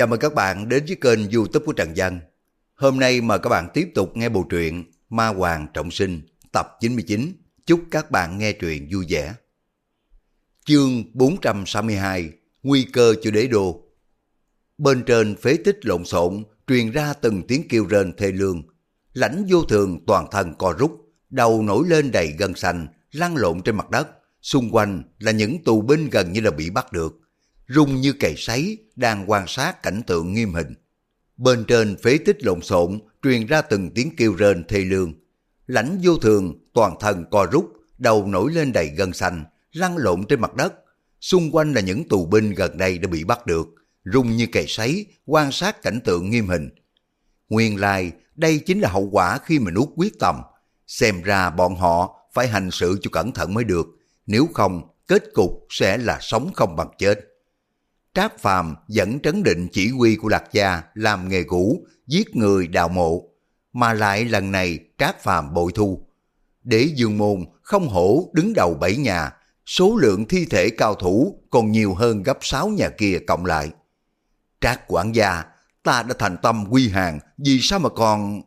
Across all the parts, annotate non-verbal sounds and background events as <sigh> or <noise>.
Chào mừng các bạn đến với kênh youtube của Trần Dân. Hôm nay mời các bạn tiếp tục nghe bộ truyện Ma Hoàng Trọng Sinh tập 99. Chúc các bạn nghe truyện vui vẻ. Chương 462 Nguy cơ cho đế đô Bên trên phế tích lộn xộn truyền ra từng tiếng kêu rên thê lương. Lãnh vô thường toàn thân co rút, đầu nổi lên đầy gân xanh, lăn lộn trên mặt đất. Xung quanh là những tù binh gần như là bị bắt được rung như cày sấy, đang quan sát cảnh tượng nghiêm hình. Bên trên phế tích lộn xộn, truyền ra từng tiếng kêu rên thê lương. Lãnh vô thường, toàn thân co rút, đầu nổi lên đầy gân xanh, lăn lộn trên mặt đất. Xung quanh là những tù binh gần đây đã bị bắt được, rung như cày sấy, quan sát cảnh tượng nghiêm hình. Nguyên lai, đây chính là hậu quả khi mình nuốt quyết tâm. Xem ra bọn họ phải hành sự cho cẩn thận mới được, nếu không, kết cục sẽ là sống không bằng chết. Trác Phàm dẫn trấn định chỉ huy của Lạc Gia làm nghề cũ, giết người đào mộ, mà lại lần này Trác Phàm bội thu. Để dương môn không hổ đứng đầu bảy nhà, số lượng thi thể cao thủ còn nhiều hơn gấp sáu nhà kia cộng lại. Trác quản gia, ta đã thành tâm quy hàng, vì sao mà còn...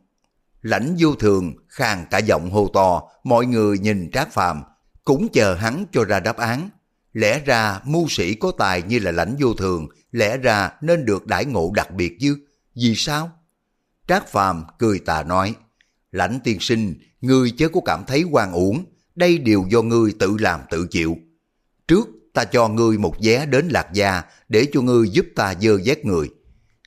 Lãnh vô thường, khang cả giọng hô to, mọi người nhìn Trác Phàm cũng chờ hắn cho ra đáp án. Lẽ ra mưu sĩ có tài như là lãnh vô thường, lẽ ra nên được đãi ngộ đặc biệt chứ. Vì sao? Trác Phàm cười tà nói, lãnh tiên sinh, ngươi chớ có cảm thấy quan uổng, đây đều do ngươi tự làm tự chịu. Trước ta cho ngươi một vé đến Lạc Gia để cho ngươi giúp ta dơ vét người.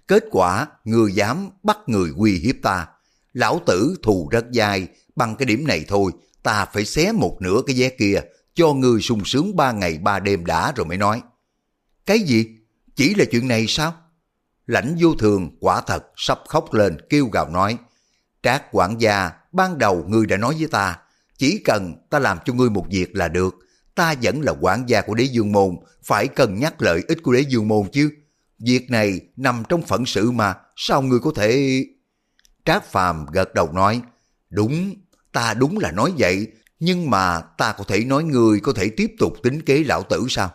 Kết quả, ngươi dám bắt người uy hiếp ta. Lão tử thù rất dai, bằng cái điểm này thôi, ta phải xé một nửa cái vé kia, cho người sung sướng ba ngày ba đêm đã rồi mới nói. Cái gì? Chỉ là chuyện này sao? Lãnh vô thường quả thật sắp khóc lên kêu gào nói. Trác quản gia, ban đầu ngươi đã nói với ta, chỉ cần ta làm cho ngươi một việc là được, ta vẫn là quản gia của đế dương môn, phải cân nhắc lợi ích của đế dương môn chứ. Việc này nằm trong phận sự mà, sao ngươi có thể... Trác Phàm gật đầu nói, đúng, ta đúng là nói vậy, nhưng mà ta có thể nói ngươi có thể tiếp tục tính kế lão tử sao?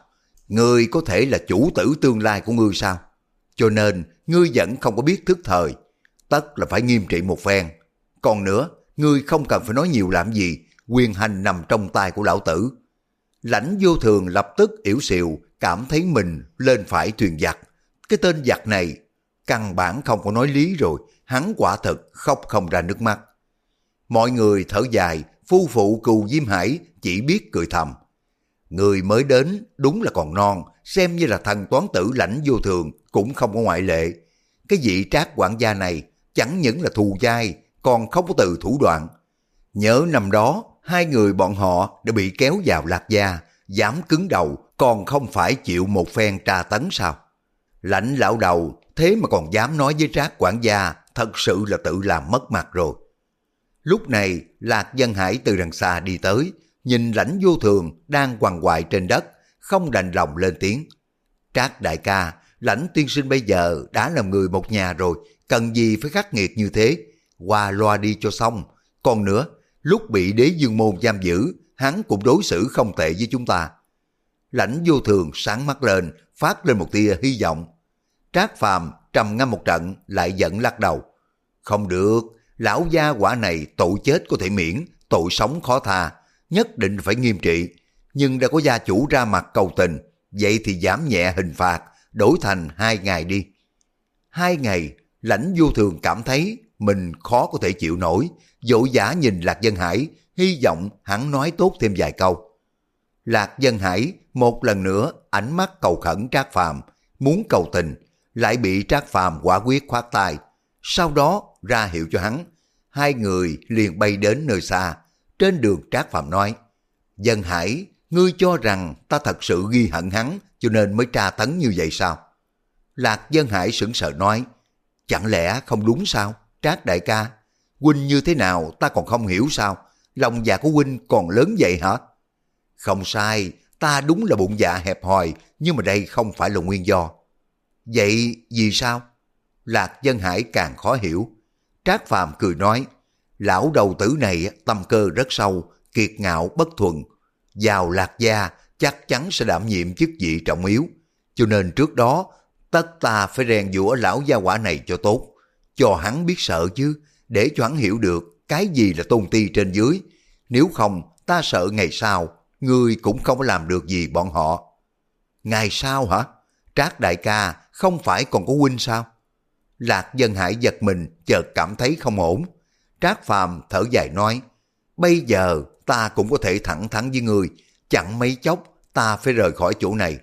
Ngươi có thể là chủ tử tương lai của ngươi sao? Cho nên, ngươi vẫn không có biết thức thời. Tất là phải nghiêm trị một phen. Còn nữa, ngươi không cần phải nói nhiều làm gì, quyền hành nằm trong tay của lão tử. Lãnh vô thường lập tức yếu xìu, cảm thấy mình lên phải thuyền giặc. Cái tên giặc này, căn bản không có nói lý rồi, hắn quả thực khóc không ra nước mắt. Mọi người thở dài, phu phụ cù Diêm Hải chỉ biết cười thầm. Người mới đến đúng là còn non, xem như là thần toán tử lãnh vô thường cũng không có ngoại lệ. Cái vị trác quản gia này chẳng những là thù dai, còn không có từ thủ đoạn. Nhớ năm đó, hai người bọn họ đã bị kéo vào lạc gia, dám cứng đầu, còn không phải chịu một phen tra tấn sao. Lãnh lão đầu, thế mà còn dám nói với trác quản gia, thật sự là tự làm mất mặt rồi. Lúc này, Lạc Dân Hải từ đằng xa đi tới, nhìn lãnh vô thường đang quằn quại trên đất, không đành lòng lên tiếng. Trác đại ca, lãnh tiên sinh bây giờ đã làm người một nhà rồi, cần gì phải khắc nghiệt như thế, qua loa đi cho xong. Còn nữa, lúc bị đế dương môn giam giữ, hắn cũng đối xử không tệ với chúng ta. Lãnh vô thường sáng mắt lên, phát lên một tia hy vọng. Trác phàm trầm ngâm một trận, lại giận lắc đầu. Không được, lão gia quả này tội chết có thể miễn, tội sống khó tha, nhất định phải nghiêm trị. Nhưng đã có gia chủ ra mặt cầu tình, vậy thì giảm nhẹ hình phạt, đổi thành hai ngày đi. Hai ngày, lãnh vô thường cảm thấy mình khó có thể chịu nổi, dỗ giả nhìn Lạc Dân Hải, hy vọng hắn nói tốt thêm vài câu. Lạc Dân Hải một lần nữa ánh mắt cầu khẩn Trác Phàm muốn cầu tình, lại bị Trác Phàm quả quyết khoát tay. Sau đó ra hiệu cho hắn hai người liền bay đến nơi xa. Trên đường Trác Phạm nói, Dân Hải, ngươi cho rằng ta thật sự ghi hận hắn cho nên mới tra tấn như vậy sao? Lạc Dân Hải sững sờ nói, chẳng lẽ không đúng sao? Trác đại ca, huynh như thế nào ta còn không hiểu sao? Lòng dạ của huynh còn lớn vậy hả? Không sai, ta đúng là bụng dạ hẹp hòi, nhưng mà đây không phải là nguyên do. Vậy vì sao? Lạc Dân Hải càng khó hiểu. Trác Phàm cười nói, lão đầu tử này tâm cơ rất sâu, kiệt ngạo bất thuần. giàu lạc gia chắc chắn sẽ đảm nhiệm chức vị trọng yếu. Cho nên trước đó Tất ta phải rèn giũa lão gia quả này cho tốt, cho hắn biết sợ chứ, để cho hắn hiểu được cái gì là tôn ti trên dưới. Nếu không, ta sợ ngày sau, ngươi cũng không có làm được gì bọn họ. Ngày sau hả? Trác đại ca không phải còn có huynh sao? Lạc dân hải giật mình, chợt cảm thấy không ổn. Trác phàm thở dài nói, bây giờ ta cũng có thể thẳng thắn với người, chẳng mấy chốc ta phải rời khỏi chỗ này.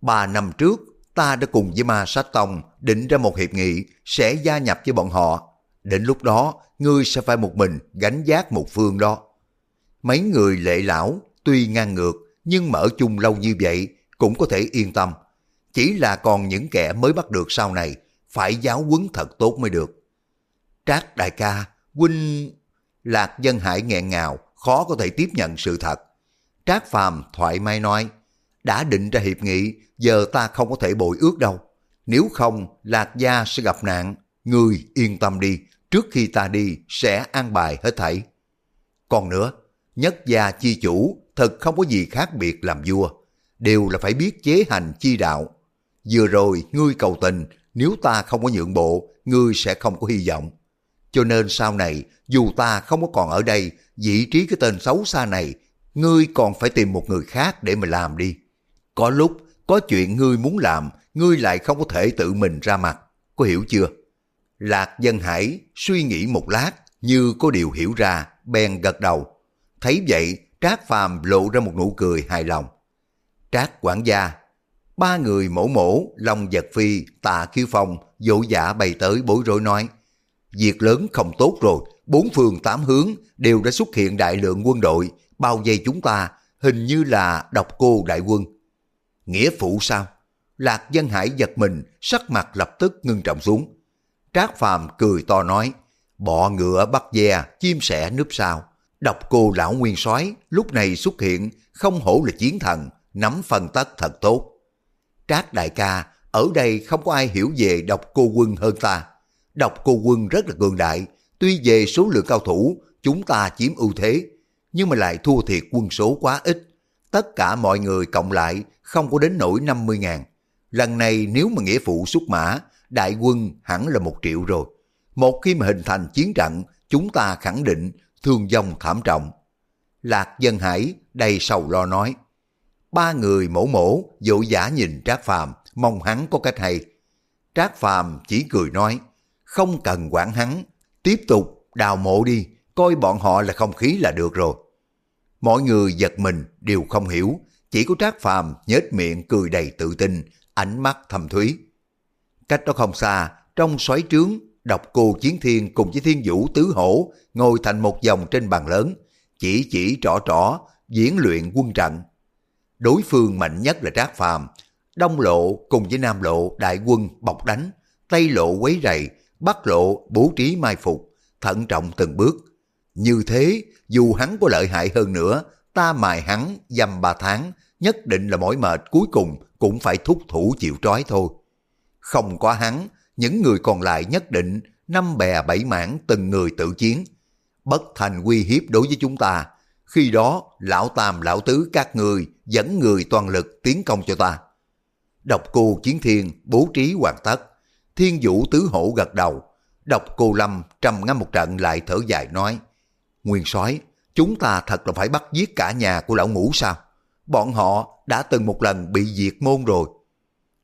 Ba năm trước, ta đã cùng với ma sát tông định ra một hiệp nghị sẽ gia nhập với bọn họ. Đến lúc đó, ngươi sẽ phải một mình gánh giác một phương đó. Mấy người lệ lão tuy ngang ngược nhưng mở chung lâu như vậy cũng có thể yên tâm. Chỉ là còn những kẻ mới bắt được sau này phải giáo huấn thật tốt mới được. Trác đại ca, huynh... Lạc dân hải nghẹn ngào, khó có thể tiếp nhận sự thật. Trác phàm Thoại mái nói, đã định ra hiệp nghị, giờ ta không có thể bội ước đâu. Nếu không, Lạc gia sẽ gặp nạn. Ngươi yên tâm đi, trước khi ta đi sẽ an bài hết thảy. Còn nữa, nhất gia chi chủ thật không có gì khác biệt làm vua, đều là phải biết chế hành chi đạo. Vừa rồi ngươi cầu tình, nếu ta không có nhượng bộ, ngươi sẽ không có hy vọng. Cho nên sau này, dù ta không có còn ở đây, vị trí cái tên xấu xa này, ngươi còn phải tìm một người khác để mà làm đi. Có lúc, có chuyện ngươi muốn làm, ngươi lại không có thể tự mình ra mặt. Có hiểu chưa? Lạc dân hải suy nghĩ một lát, như có điều hiểu ra, bèn gật đầu. Thấy vậy, Trác Phàm lộ ra một nụ cười hài lòng. Trác quản gia, ba người mổ mổ, Long Giật Phi, Tạ Kiêu Phong, dỗ dã bày tới bối rối nói. Việc lớn không tốt rồi, bốn phương tám hướng đều đã xuất hiện đại lượng quân đội, bao vây chúng ta, hình như là độc cô đại quân. Nghĩa phụ sao? Lạc dân hải giật mình, sắc mặt lập tức ngưng trọng xuống. Trác Phàm cười to nói, bọ ngựa bắt ve, chim sẻ núp sao. Độc cô lão nguyên soái lúc này xuất hiện, không hổ là chiến thần, nắm phần tất thật tốt. Trác đại ca, ở đây không có ai hiểu về độc cô quân hơn ta. Độc cô quân rất là cường đại, tuy về số lượng cao thủ, chúng ta chiếm ưu thế, nhưng mà lại thua thiệt quân số quá ít. Tất cả mọi người cộng lại không có đến nổi 50 ngàn. Lần này nếu mà nghĩa phụ xuất mã, đại quân hẳn là một triệu rồi. Một khi mà hình thành chiến trận, chúng ta khẳng định thương vong thảm trọng. Lạc Dân Hải đầy sầu lo nói. Ba người mổ mổ, dỗ giả nhìn Trác Phàm mong hắn có cách hay. Trác Phàm chỉ cười nói, không cần quản hắn, tiếp tục đào mộ đi, coi bọn họ là không khí là được rồi. Mọi người giật mình đều không hiểu, chỉ có Trác Phàm nhếch miệng cười đầy tự tin, ánh mắt thầm thúy. Cách đó không xa, trong xoáy trướng, độc cô Chiến Thiên cùng với Thiên Vũ Tứ Hổ ngồi thành một vòng trên bàn lớn, chỉ chỉ trỏ trỏ, diễn luyện quân trận. Đối phương mạnh nhất là Trác Phàm, Đông Lộ cùng với Nam Lộ đại quân bọc đánh, Tây Lộ quấy rầy, Bắc Lộ bố trí mai phục, thận trọng từng bước. Như thế, dù hắn có lợi hại hơn nữa, ta mài hắn dăm ba tháng, nhất định là mỏi mệt cuối cùng cũng phải thúc thủ chịu trói thôi. Không có hắn, những người còn lại nhất định năm bè bảy mảng từng người tự chiến. Bất thành uy hiếp đối với chúng ta. Khi đó, lão tam lão tứ các người dẫn người toàn lực tiến công cho ta. Độc cô chiến thiên bố trí hoàn tất. Thiên vũ tứ hổ gật đầu. Độc cô lâm trầm ngâm một trận lại thở dài nói. Nguyên soái chúng ta thật là phải bắt giết cả nhà của lão ngũ sao? Bọn họ đã từng một lần bị diệt môn rồi.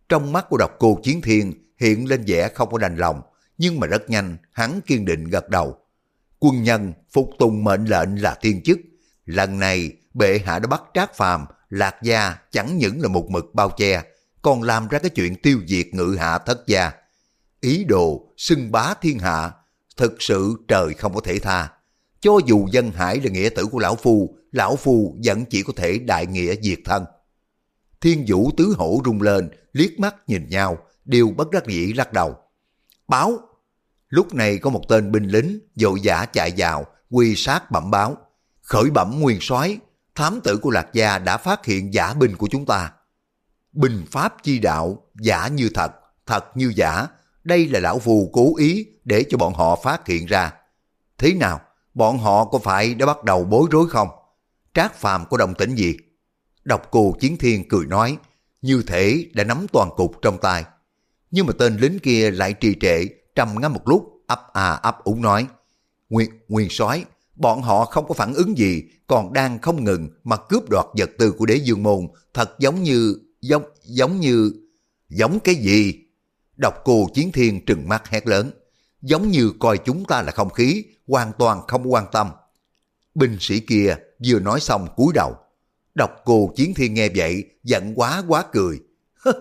Trong mắt của độc cô chiến thiên hiện lên vẻ không có đành lòng, nhưng mà rất nhanh hắn kiên định gật đầu. Quân nhân phục tùng mệnh lệnh là thiên chức. Lần này bệ hạ đã bắt trác phàm, lạc gia chẳng những là một mực bao che, còn làm ra cái chuyện tiêu diệt ngự hạ thất gia. Ý đồ xưng bá thiên hạ, thực sự trời không có thể tha. Cho dù dân hải là nghĩa tử của lão phu, lão phu vẫn chỉ có thể đại nghĩa diệt thân. Thiên vũ tứ hổ rung lên, liếc mắt nhìn nhau, đều bất đắc dĩ lắc đầu. Báo! Lúc này có một tên binh lính dội giả chạy vào, quy sát bẩm báo. Khởi bẩm nguyên soái thám tử của Lạc Gia đã phát hiện giả binh của chúng ta. Bình pháp chi đạo, giả như thật, thật như giả. Đây là lão phù cố ý để cho bọn họ phát hiện ra. Thế nào? Bọn họ có phải đã bắt đầu bối rối không? Trác phàm có đồng tĩnh gì? Độc cù Chiến Thiên cười nói, như thể đã nắm toàn cục trong tay. nhưng mà tên lính kia lại trì trệ, trầm ngâm một lúc, ấp à ấp úng nói. Nguyên, nguyên soái bọn họ không có phản ứng gì, còn đang không ngừng mà cướp đoạt vật tư của đế dương môn, thật giống như, giống, giống như, giống cái gì? Độc cô chiến thiên trừng mắt hét lớn, giống như coi chúng ta là không khí, hoàn toàn không quan tâm. Binh sĩ kia vừa nói xong cúi đầu. Độc cô chiến thiên nghe vậy, giận quá quá cười. <laughs>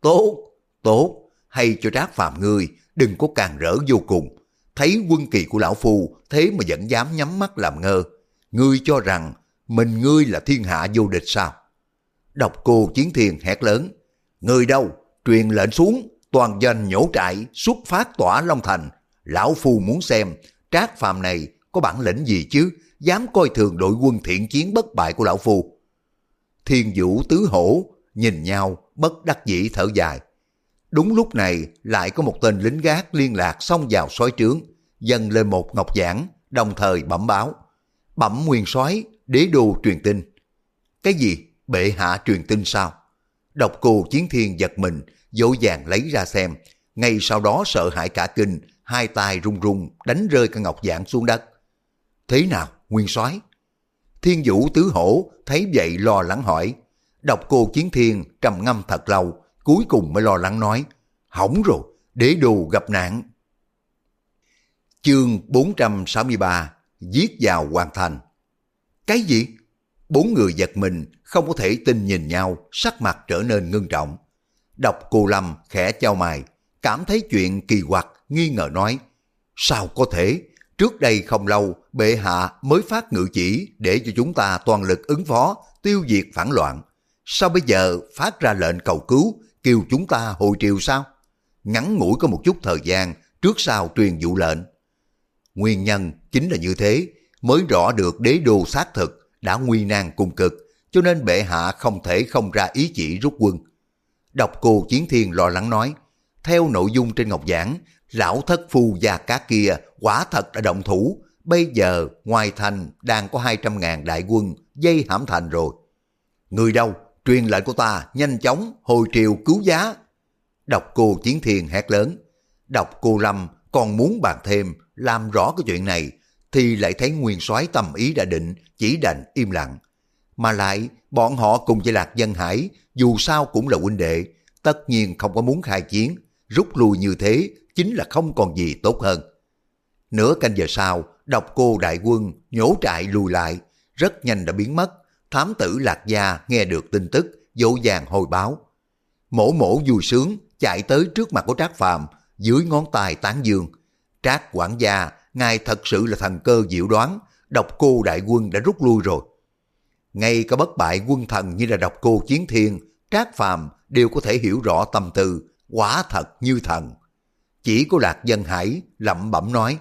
tốt, tốt, hay cho trác phạm ngươi, đừng có càng rỡ vô cùng. Thấy quân kỳ của lão phu, thế mà vẫn dám nhắm mắt làm ngơ. Ngươi cho rằng mình ngươi là thiên hạ vô địch sao? Độc cô chiến thiền hét lớn. Người đâu? Truyền lệnh xuống, toàn dân nhổ trại, xuất phát tỏa Long Thành. Lão phu muốn xem, trác phàm này có bản lĩnh gì chứ, dám coi thường đội quân thiện chiến bất bại của lão phu. Thiên vũ tứ hổ, nhìn nhau, bất đắc dĩ thở dài. Đúng lúc này lại có một tên lính gác liên lạc xông vào sói trướng, dâng lên một ngọc giản đồng thời bẩm báo. Bẩm nguyên soái đế đô truyền tin. Cái gì? Bệ hạ truyền tin sao? Độc cô chiến thiên giật mình, dỗ dàng lấy ra xem. Ngay sau đó sợ hãi cả kinh, hai tay run run đánh rơi căn ngọc giản xuống đất. Thế nào, nguyên soái Thiên vũ tứ hổ thấy vậy lo lắng hỏi. Độc cô chiến thiên trầm ngâm thật lâu, cuối cùng mới lo lắng nói. Hỏng rồi, đế đồ gặp nạn. Chương 463 Giết vào hoàn thành Cái gì? Bốn người giật mình, không có thể tin nhìn nhau, sắc mặt trở nên ngưng trọng. đọc cô Lâm khẽ trao mày, cảm thấy chuyện kỳ quặc, nghi ngờ nói. Sao có thể? Trước đây không lâu, bệ hạ mới phát ngự chỉ để cho chúng ta toàn lực ứng phó, tiêu diệt phản loạn. Sao bây giờ phát ra lệnh cầu cứu, kêu chúng ta hồi triều sao? Ngắn ngủi có một chút thời gian, trước sau truyền dụ lệnh. Nguyên nhân chính là như thế, mới rõ được đế đô xác thực đã nguy nan cùng cực, cho nên bệ hạ không thể không ra ý chỉ rút quân. đọc cô Chiến Thiên lo lắng nói, theo nội dung trên ngọc giảng, lão thất phu gia cá kia quả thật đã động thủ, bây giờ ngoài thành đang có 200.000 đại quân dây hãm thành rồi. Người đâu, truyền lệnh của ta nhanh chóng hồi triều cứu giá. Độc cô Chiến Thiên hét lớn, độc cô Lâm còn muốn bàn thêm làm rõ cái chuyện này thì lại thấy nguyên soái tâm ý đã định chỉ đành im lặng. Mà lại bọn họ cùng với Lạc Dân Hải dù sao cũng là huynh đệ tất nhiên không có muốn khai chiến rút lui như thế chính là không còn gì tốt hơn. Nửa canh giờ sau độc cô đại quân nhổ trại lùi lại rất nhanh đã biến mất thám tử Lạc Gia nghe được tin tức dỗ dàng hồi báo. Mổ mổ vui sướng chạy tới trước mặt của Trác Phàm dưới ngón tay tán dương Trác quản gia, ngài thật sự là thần cơ diệu đoán, độc cô đại quân đã rút lui rồi. Ngay cả bất bại quân thần như là độc cô chiến thiên, Trác phàm đều có thể hiểu rõ tâm tư, quả thật như thần. Chỉ có Lạc Dân Hải lẩm bẩm nói,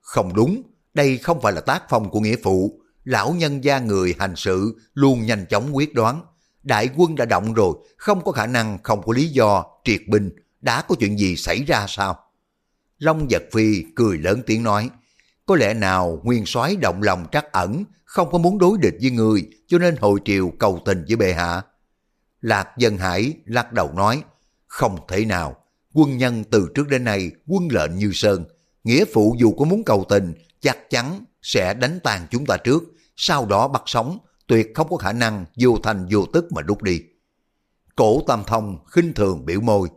không đúng, đây không phải là tác phong của nghĩa phụ, lão nhân gia người hành sự luôn nhanh chóng quyết đoán. Đại quân đã động rồi, không có khả năng không có lý do triệt binh, đã có chuyện gì xảy ra sao? Long giật phi cười lớn tiếng nói, có lẽ nào nguyên soái động lòng trắc ẩn, không có muốn đối địch với người, cho nên hồi triều cầu tình với bệ hạ. Lạc dân hải lắc đầu nói, không thể nào, quân nhân từ trước đến nay quân lệnh như sơn, nghĩa phụ dù có muốn cầu tình, chắc chắn sẽ đánh tàn chúng ta trước, sau đó bắt sống, tuyệt không có khả năng vô thành vô tức mà rút đi. Cổ Tam Thông khinh thường biểu môi,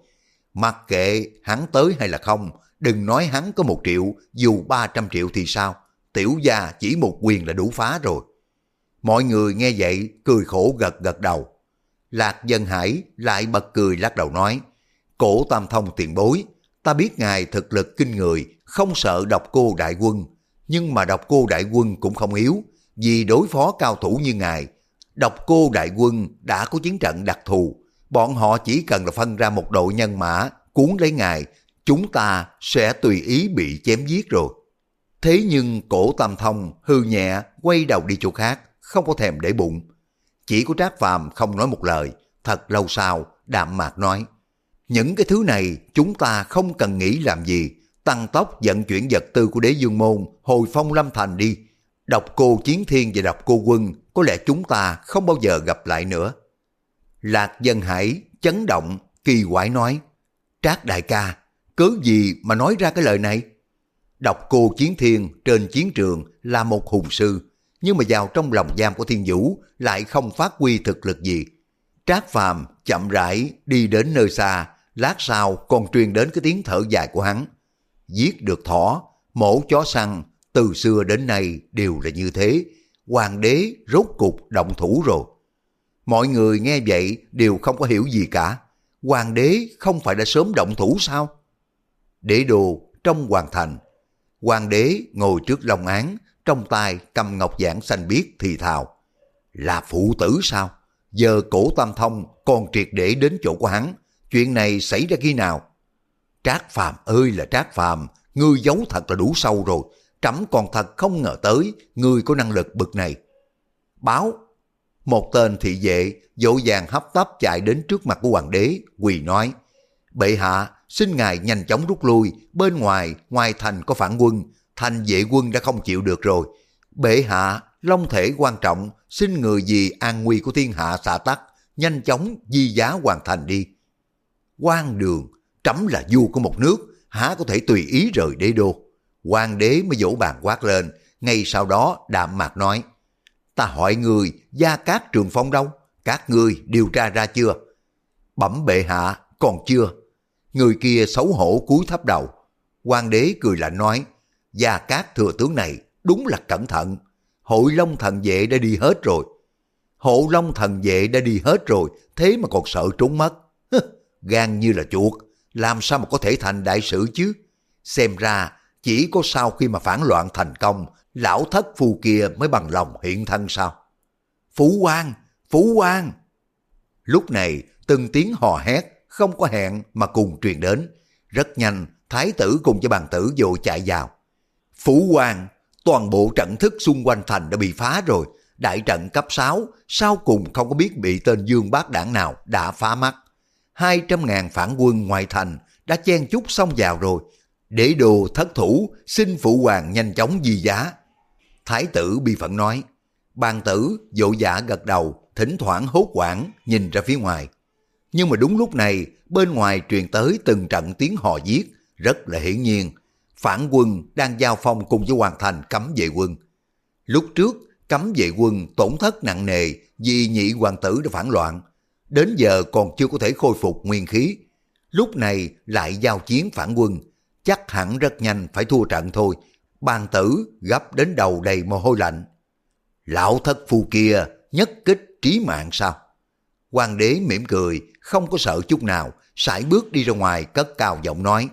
mặc kệ hắn tới hay là không, Đừng nói hắn có một triệu, dù 300 triệu thì sao? Tiểu gia chỉ một quyền là đủ phá rồi. Mọi người nghe vậy, cười khổ gật gật đầu. Lạc dân hải lại bật cười lắc đầu nói, cổ tam thông tiền bối, ta biết ngài thực lực kinh người, không sợ độc cô đại quân, nhưng mà độc cô đại quân cũng không yếu, vì đối phó cao thủ như ngài, độc cô đại quân đã có chiến trận đặc thù, bọn họ chỉ cần là phân ra một đội nhân mã, cuốn lấy ngài chúng ta sẽ tùy ý bị chém giết rồi. Thế nhưng cổ tam thông hư nhẹ quay đầu đi chỗ khác, không có thèm để bụng. Chỉ có Trác Phàm không nói một lời, thật lâu sau, đạm mạc nói. Những cái thứ này chúng ta không cần nghĩ làm gì, tăng tốc vận chuyển vật tư của đế dương môn, hồi phong lâm thành đi đọc cô chiến thiên và đọc cô quân, có lẽ chúng ta không bao giờ gặp lại nữa. Lạc dân hải chấn động, kỳ quái nói. Trác đại ca, cớ gì mà nói ra cái lời này? Đọc cô Chiến Thiên trên chiến trường là một hùng sư, nhưng mà vào trong lòng giam của Thiên Vũ lại không phát huy thực lực gì. Trác Phàm chậm rãi đi đến nơi xa, lát sau còn truyền đến cái tiếng thở dài của hắn. Giết được thỏ, mổ chó săn, từ xưa đến nay đều là như thế. Hoàng đế rốt cục động thủ rồi. Mọi người nghe vậy đều không có hiểu gì cả. Hoàng đế không phải đã sớm động thủ sao? Đế đồ trong hoàng thành. Hoàng đế ngồi trước long án, trong tay cầm ngọc giản xanh biếc thì thào. Là phụ tử sao? Giờ cổ tam thông còn triệt để đến chỗ của hắn. Chuyện này xảy ra khi nào? Trác Phàm ơi là Trác Phàm, ngươi giấu thật là đủ sâu rồi. Trẫm còn thật không ngờ tới người có năng lực bực này. Báo, một tên thị vệ dỗ dàng hấp tấp chạy đến trước mặt của hoàng đế, quỳ nói, Bệ hạ, xin ngài nhanh chóng rút lui, bên ngoài, ngoài thành có phản quân, thành vệ quân đã không chịu được rồi. Bệ hạ, long thể quan trọng, xin người vì an nguy của thiên hạ xả tắc, nhanh chóng di giá hoàn thành đi. quan đường, trẫm là vua của một nước, há có thể tùy ý rời đế đô. Hoàng đế mới vỗ bàn quát lên, ngay sau đó đạm mạc nói, ta hỏi người gia cát trường phong đâu? Các ngươi điều tra ra chưa? Bẩm bệ hạ, còn chưa. Người kia xấu hổ cúi thấp đầu. Hoàng đế cười lạnh nói, gia cát thừa tướng này đúng là cẩn thận. Hội Long thần vệ đã đi hết rồi. Hộ Long thần vệ đã đi hết rồi, thế mà còn sợ trốn mất. Gan như là chuột, làm sao mà có thể thành đại sử chứ? Xem ra, chỉ có sau khi mà phản loạn thành công, lão thất phù kia mới bằng lòng hiện thân sao? Phú quan, Phú quan. Lúc này, từng tiếng hò hét, không có hẹn mà cùng truyền đến. Rất nhanh, thái tử cùng với bàn tử vội chạy vào. Phú quan, toàn bộ trận thức xung quanh thành đã bị phá rồi. Đại trận cấp 6, sau cùng không có biết bị tên dương bác đảng nào đã phá mắt. 200 ngàn phản quân ngoài thành đã chen chúc xong vào rồi. Để đồ thất thủ, xin phụ hoàng nhanh chóng di giá. Thái tử bi phận nói, bàn tử dỗ dạ gật đầu, thỉnh thoảng hốt quảng nhìn ra phía ngoài. Nhưng mà đúng lúc này, bên ngoài truyền tới từng trận tiếng hò giết, rất là hiển nhiên. Phản quân đang giao phong cùng với hoàng thành cấm vệ quân. Lúc trước, cấm vệ quân tổn thất nặng nề vì nhị hoàng tử đã phản loạn. Đến giờ còn chưa có thể khôi phục nguyên khí. Lúc này lại giao chiến phản quân, chắc hẳn rất nhanh phải thua trận thôi. Bàn tử gấp đến đầu đầy mồ hôi lạnh. Lão thất phu kia nhất kích trí mạng sao? Hoàng đế mỉm cười, không có sợ chút nào, sải bước đi ra ngoài cất cao giọng nói.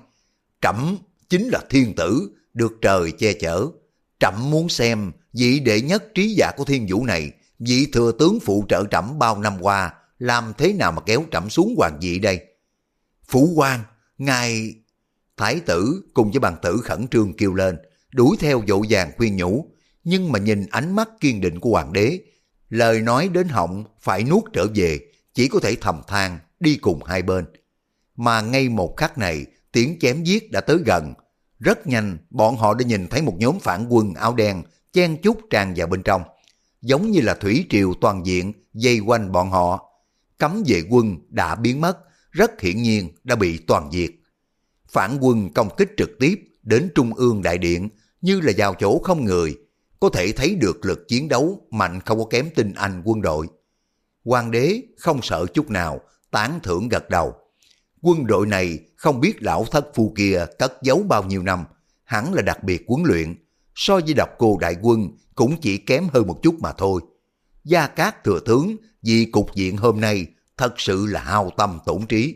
Trẫm chính là thiên tử, được trời che chở. Trẫm muốn xem vị đệ nhất trí giả của thiên vũ này, vị thừa tướng phụ trợ trẫm bao năm qua, làm thế nào mà kéo trẫm xuống hoàng vị đây? Phủ quan, ngài... Thái tử cùng với bàn tử khẩn trương kêu lên, đuổi theo dỗ dàng khuyên nhủ, nhưng mà nhìn ánh mắt kiên định của hoàng đế, lời nói đến họng phải nuốt trở về, chỉ có thể thầm than đi cùng hai bên. Mà ngay một khắc này, tiếng chém giết đã tới gần. Rất nhanh, bọn họ đã nhìn thấy một nhóm phản quân áo đen chen chúc tràn vào bên trong. Giống như là thủy triều toàn diện dây quanh bọn họ. Cấm vệ quân đã biến mất, rất hiển nhiên đã bị toàn diệt. Phản quân công kích trực tiếp đến Trung ương Đại Điện như là vào chỗ không người, có thể thấy được lực chiến đấu mạnh không có kém tinh anh quân đội. Hoàng đế không sợ chút nào, tán thưởng gật đầu. Quân đội này không biết lão thất phu kia cất giấu bao nhiêu năm, hẳn là đặc biệt huấn luyện, so với độc cô đại quân cũng chỉ kém hơn một chút mà thôi. Gia Cát thừa tướng vì cục diện hôm nay thật sự là hao tâm tổn trí.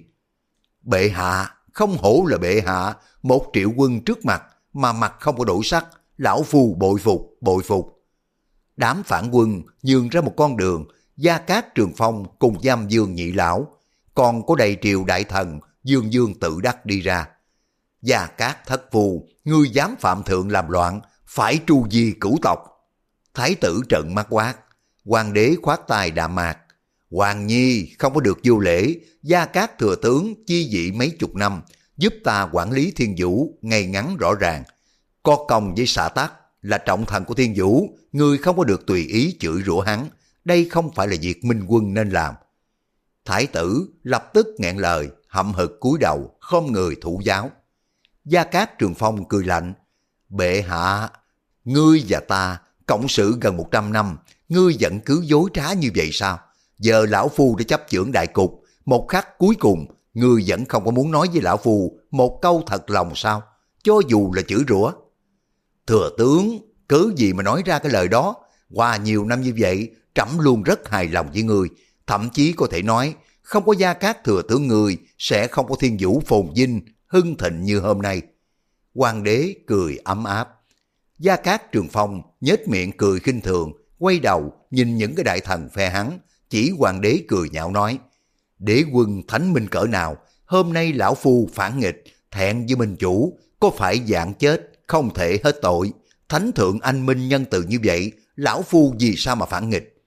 Bệ hạ, không hổ là bệ hạ, một triệu quân trước mặt mà mặt không có đổi sắc, lão phu bội phục, bội phục. Đám phản quân nhường ra một con đường, Gia Cát Trường Phong cùng giam Dương Nhị Lão, còn có đầy triều đại thần, Dương Dương tự đắc đi ra. Gia Cát thất phù, ngươi dám phạm thượng làm loạn, phải tru di cửu tộc. Thái tử trận mắt quát, hoàng đế khoát tay đạm mạc. Hoàng Nhi không có được vô lễ, Gia Cát thừa tướng chi dị mấy chục năm, giúp ta quản lý thiên vũ ngày ngắn rõ ràng. Có công với xã tắc là trọng thần của thiên vũ, người không có được tùy ý chửi rủa hắn. Đây không phải là việc minh quân nên làm. Thái tử lập tức nghẹn lời, hậm hực cúi đầu, không người thủ giáo. Gia Cát Trường Phong cười lạnh, bệ hạ, ngươi và ta cộng sự gần 100 năm, ngươi vẫn cứ dối trá như vậy sao? Giờ lão phu đã chấp trưởng đại cục, một khắc cuối cùng, ngươi vẫn không có muốn nói với lão phu một câu thật lòng sao? Cho dù là chữ rủa. Thừa tướng, cứ gì mà nói ra cái lời đó? Qua nhiều năm như vậy, trẫm luôn rất hài lòng với ngươi, thậm chí có thể nói, không có gia cát thừa tướng người sẽ không có thiên vũ phồn vinh, hưng thịnh như hôm nay. Hoàng đế cười ấm áp. Gia Cát Trường Phong nhếch miệng cười khinh thường, quay đầu nhìn những cái đại thần phe hắn, chỉ hoàng đế cười nhạo nói, đế quân thánh minh cỡ nào, hôm nay lão phu phản nghịch, thẹn với minh chủ, có phải dạng chết, không thể hết tội. Thánh thượng anh minh nhân từ như vậy, lão phu vì sao mà phản nghịch?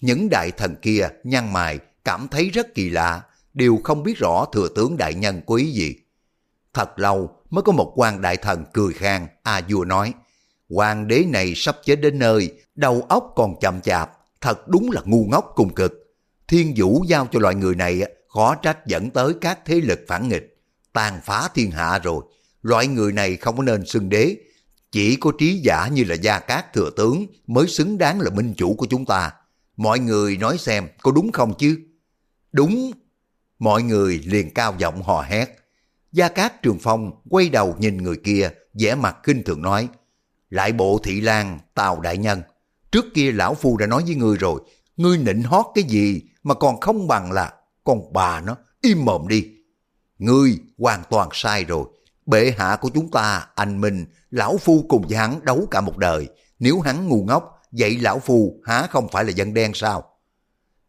Những đại thần kia nhăn mày, cảm thấy rất kỳ lạ, đều không biết rõ thừa tướng đại nhân có ý gì. Thật lâu mới có một quan đại thần cười khang, A vua nói, hoàng đế này sắp chết đến nơi, đầu óc còn chậm chạp, thật đúng là ngu ngốc cùng cực. Thiên vũ giao cho loại người này khó trách dẫn tới các thế lực phản nghịch, tàn phá thiên hạ rồi. Loại người này không có nên xưng đế, chỉ có trí giả như là Gia Cát Thừa Tướng mới xứng đáng là minh chủ của chúng ta. Mọi người nói xem có đúng không chứ? Đúng! Mọi người liền cao giọng hò hét. Gia Cát Trường Phong quay đầu nhìn người kia, vẻ mặt kinh thường nói. Lại bộ thị lang, tào đại nhân. Trước kia lão phu đã nói với ngươi rồi, ngươi nịnh hót cái gì mà còn không bằng là con bà nó, im mồm đi. Ngươi hoàn toàn sai rồi. Bệ hạ của chúng ta, anh Minh, lão phu cùng với hắn đấu cả một đời. Nếu hắn ngu ngốc, vậy lão phu há không phải là dân đen sao?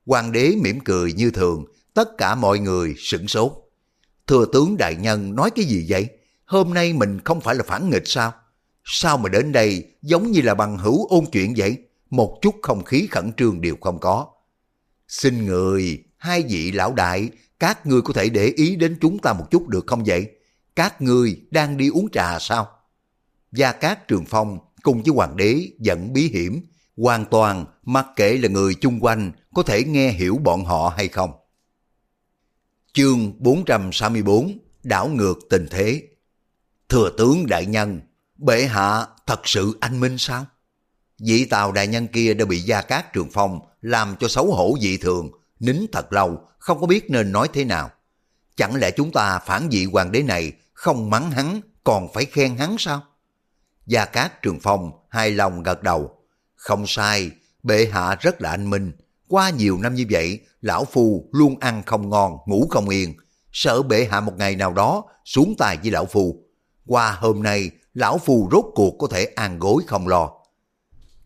Hoàng đế mỉm cười như thường, tất cả mọi người sửng sốt. Thừa tướng đại nhân nói cái gì vậy? Hôm nay mình không phải là phản nghịch sao? Sao mà đến đây giống như là bằng hữu ôn chuyện vậy? Một chút không khí khẩn trương đều không có. Xin người, hai vị lão đại, các ngươi có thể để ý đến chúng ta một chút được không vậy? Các ngươi đang đi uống trà sao? Gia Cát Trường Phong cùng với hoàng đế giận bí hiểm, hoàn toàn mặc kệ là người chung quanh có thể nghe hiểu bọn họ hay không. Chương 464 Đảo ngược tình thế Thừa tướng đại nhân, bệ hạ thật sự anh minh sao? Vị tàu đại nhân kia đã bị Gia Cát Trường Phong làm cho xấu hổ dị thường, nín thật lâu, không có biết nên nói thế nào. Chẳng lẽ chúng ta phản vị hoàng đế này không mắng hắn còn phải khen hắn sao? Gia Cát Trường Phong hài lòng gật đầu. Không sai, bệ hạ rất là anh minh. Qua nhiều năm như vậy, lão phu luôn ăn không ngon, ngủ không yên. Sợ bệ hạ một ngày nào đó xuống tài với lão phu. Qua hôm nay, lão phu rốt cuộc có thể an gối không lo.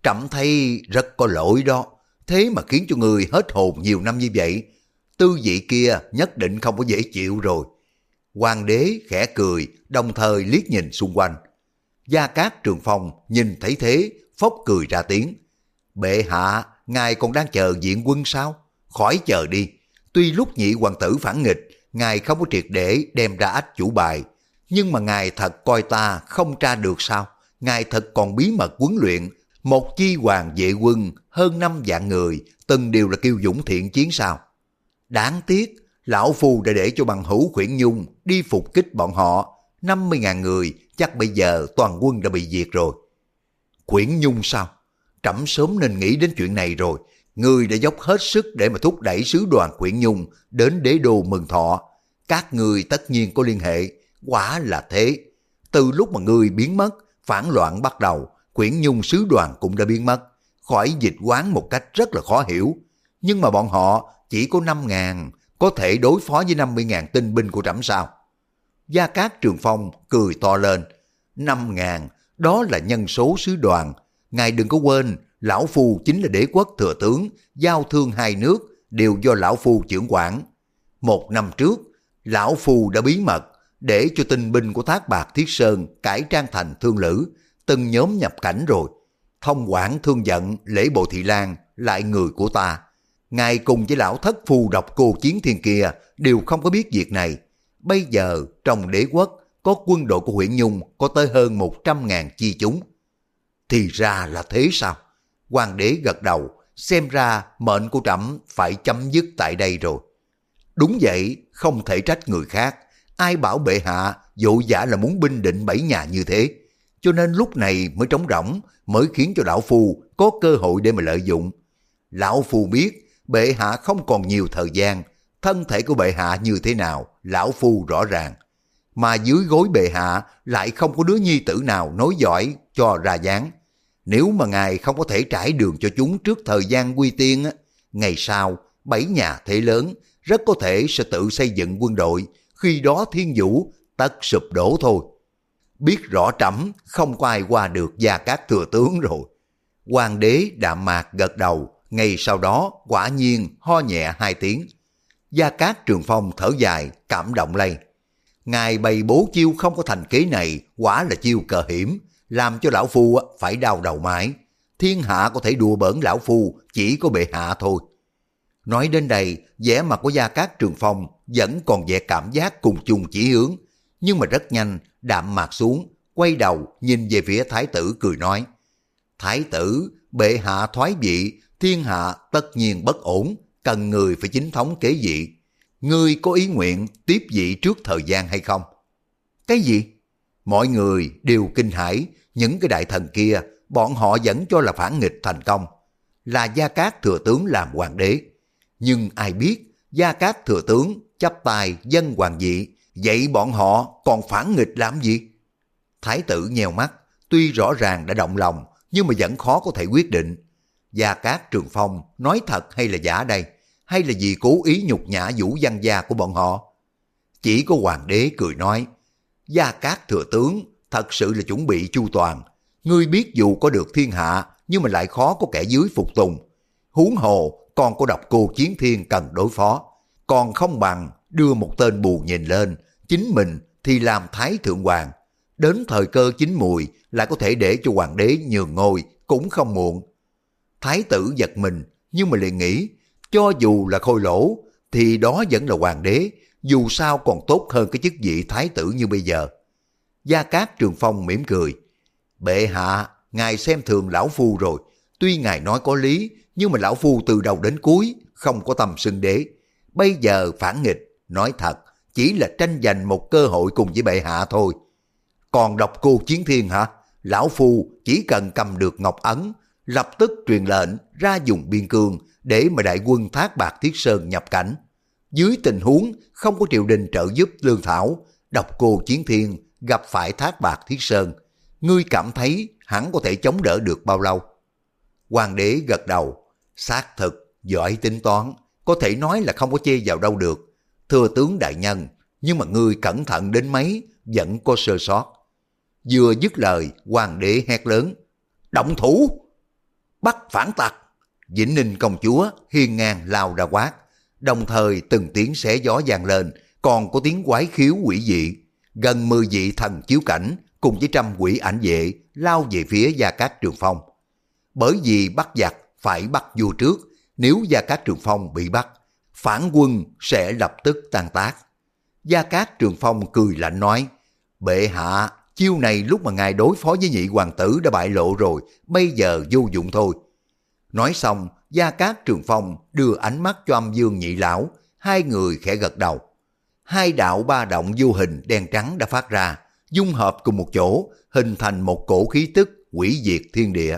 Trẫm thấy rất có lỗi đó. Thế mà khiến cho người hết hồn nhiều năm như vậy. Tư vị kia nhất định không có dễ chịu rồi. Hoàng đế khẽ cười, đồng thời liếc nhìn xung quanh. Gia Cát Trường Phong nhìn thấy thế, phốc cười ra tiếng. Bệ hạ, ngài còn đang chờ diện quân sao? Khỏi chờ đi. Tuy lúc nhị hoàng tử phản nghịch, ngài không có triệt để đem ra ách chủ bài. Nhưng mà ngài thật coi ta không tra được sao? Ngài thật còn bí mật huấn luyện một chi hoàng vệ quân hơn năm vạn người, từng đều là kiêu dũng thiện chiến sao? Đáng tiếc, lão phu đã để cho bằng hữu khuyển nhung đi phục kích bọn họ. 50.000 người, chắc bây giờ toàn quân đã bị diệt rồi. Khuyển nhung sao? Trẫm sớm nên nghĩ đến chuyện này rồi. Người đã dốc hết sức để mà thúc đẩy sứ đoàn Quyển Nhung đến đế đô mừng thọ. Các người tất nhiên có liên hệ, quả là thế. Từ lúc mà người biến mất, phản loạn bắt đầu, Quyển Nhung sứ đoàn cũng đã biến mất, khỏi dịch quán một cách rất là khó hiểu. Nhưng mà bọn họ chỉ có 5 ngàn, có thể đối phó với 50 ngàn tinh binh của trẫm sao? Gia Cát Trường Phong cười to lên, 5 ngàn, đó là nhân số sứ đoàn. Ngài đừng có quên, Lão Phu chính là đế quốc thừa tướng, giao thương hai nước đều do Lão Phu trưởng quản. Một năm trước, Lão Phu đã bí mật để cho tinh binh của Thác Bạc Thiết Sơn cải trang thành thương lữ, từng nhóm nhập cảnh rồi. Thông quản thương giận lễ bộ thị lan lại người của ta. Ngài cùng với lão thất phù độc cô chiến thiên kia đều không có biết việc này. Bây giờ trong đế quốc có quân đội của huyện Nhung có tới hơn 100.000 chi chúng. Thì ra là thế sao? Hoàng đế gật đầu, xem ra mệnh của trẫm phải chấm dứt tại đây rồi. Đúng vậy, không thể trách người khác. Ai bảo bệ hạ dỗ giả là muốn binh định bảy nhà như thế. Cho nên lúc này mới trống rỗng, mới khiến cho lão phu có cơ hội để mà lợi dụng. Lão phu biết bệ hạ không còn nhiều thời gian, thân thể của bệ hạ như thế nào, lão phu rõ ràng. Mà dưới gối bệ hạ lại không có đứa nhi tử nào nói giỏi cho ra dáng. Nếu mà ngài không có thể trải đường cho chúng trước thời gian quy tiên, ngày sau, bảy nhà thế lớn, rất có thể sẽ tự xây dựng quân đội, khi đó thiên vũ tất sụp đổ thôi. Biết rõ trẫm không có ai qua được gia cát thừa tướng rồi. Hoàng đế đạm mạc gật đầu, ngay sau đó quả nhiên ho nhẹ hai tiếng. Gia Cát Trường Phong thở dài, cảm động lây. Ngài bày bố chiêu không có thành kế này, quả là chiêu cờ hiểm, làm cho lão phu phải đau đầu mãi. Thiên hạ có thể đùa bỡn lão phu, chỉ có bệ hạ thôi. Nói đến đây, vẻ mặt của Gia Cát Trường Phong vẫn còn vẻ cảm giác cùng chung chỉ hướng, nhưng mà rất nhanh, đạm mạc xuống, quay đầu nhìn về phía thái tử cười nói. Thái tử, bệ hạ thoái vị, thiên hạ tất nhiên bất ổn, cần người phải chính thống kế vị. Ngươi có ý nguyện tiếp vị trước thời gian hay không? Cái gì? Mọi người đều kinh hãi, những cái đại thần kia, bọn họ vẫn cho là phản nghịch thành công. Là Gia Cát thừa tướng làm hoàng đế. Nhưng ai biết, Gia Cát thừa tướng chấp tài dân hoàng vị, vậy bọn họ còn phản nghịch làm gì? Thái tử nheo mắt, tuy rõ ràng đã động lòng, nhưng mà vẫn khó có thể quyết định. Gia Cát Trường Phong nói thật hay là giả đây? Hay là vì cố ý nhục nhã vũ văn gia của bọn họ? Chỉ có hoàng đế cười nói, Gia Cát Thừa Tướng thật sự là chuẩn bị chu toàn. Ngươi biết dù có được thiên hạ, nhưng mà lại khó có kẻ dưới phục tùng. Huống hồ còn có độc cô chiến thiên cần đối phó. Còn không bằng đưa một tên bù nhìn lên, chính mình thì làm thái thượng hoàng. Đến thời cơ chín mùi là có thể để cho hoàng đế nhường ngôi cũng không muộn. Thái tử giật mình, nhưng mà liền nghĩ, cho dù là khôi lỗ, thì đó vẫn là hoàng đế, dù sao còn tốt hơn cái chức vị thái tử như bây giờ. Gia Cát Trường Phong mỉm cười. Bệ hạ, ngài xem thường lão phu rồi. Tuy ngài nói có lý, nhưng mà lão phu từ đầu đến cuối không có tâm xưng đế. Bây giờ phản nghịch, nói thật, chỉ là tranh giành một cơ hội cùng với bệ hạ thôi. Còn độc cô chiến thiên hả? Lão phu chỉ cần cầm được ngọc ấn, lập tức truyền lệnh ra dùng biên cương để mà đại quân thác bạc thiết sơn nhập cảnh. Dưới tình huống không có triều đình trợ giúp lương thảo, độc cô chiến thiên gặp phải thác bạc thiết sơn. Ngươi cảm thấy hắn có thể chống đỡ được bao lâu? Hoàng đế gật đầu, xác thực, giỏi tính toán, có thể nói là không có chê vào đâu được. Thưa tướng đại nhân, nhưng mà người cẩn thận đến mấy, vẫn có sơ sót. Vừa dứt lời, hoàng đế hét lớn, động thủ! Bắt phản tặc! Vĩnh Ninh công chúa hiên ngang lao ra quát, đồng thời từng tiếng xé gió vang lên, còn có tiếng quái khiếu quỷ dị. Gần mười vị thần chiếu cảnh cùng với trăm quỷ ảnh vệ lao về phía Gia Cát Trường Phong. Bởi vì bắt giặc phải bắt vua trước, nếu Gia Cát Trường Phong bị bắt, phản quân sẽ lập tức tan tác. Gia Cát Trường Phong cười lạnh nói, bệ hạ, chiêu này lúc mà ngài đối phó với nhị hoàng tử đã bại lộ rồi, bây giờ vô dụng thôi. Nói xong, Gia Cát Trường Phong đưa ánh mắt cho âm dương nhị lão, hai người khẽ gật đầu. Hai đạo ba động vô hình đen trắng đã phát ra, dung hợp cùng một chỗ, hình thành một cổ khí tức quỷ diệt thiên địa.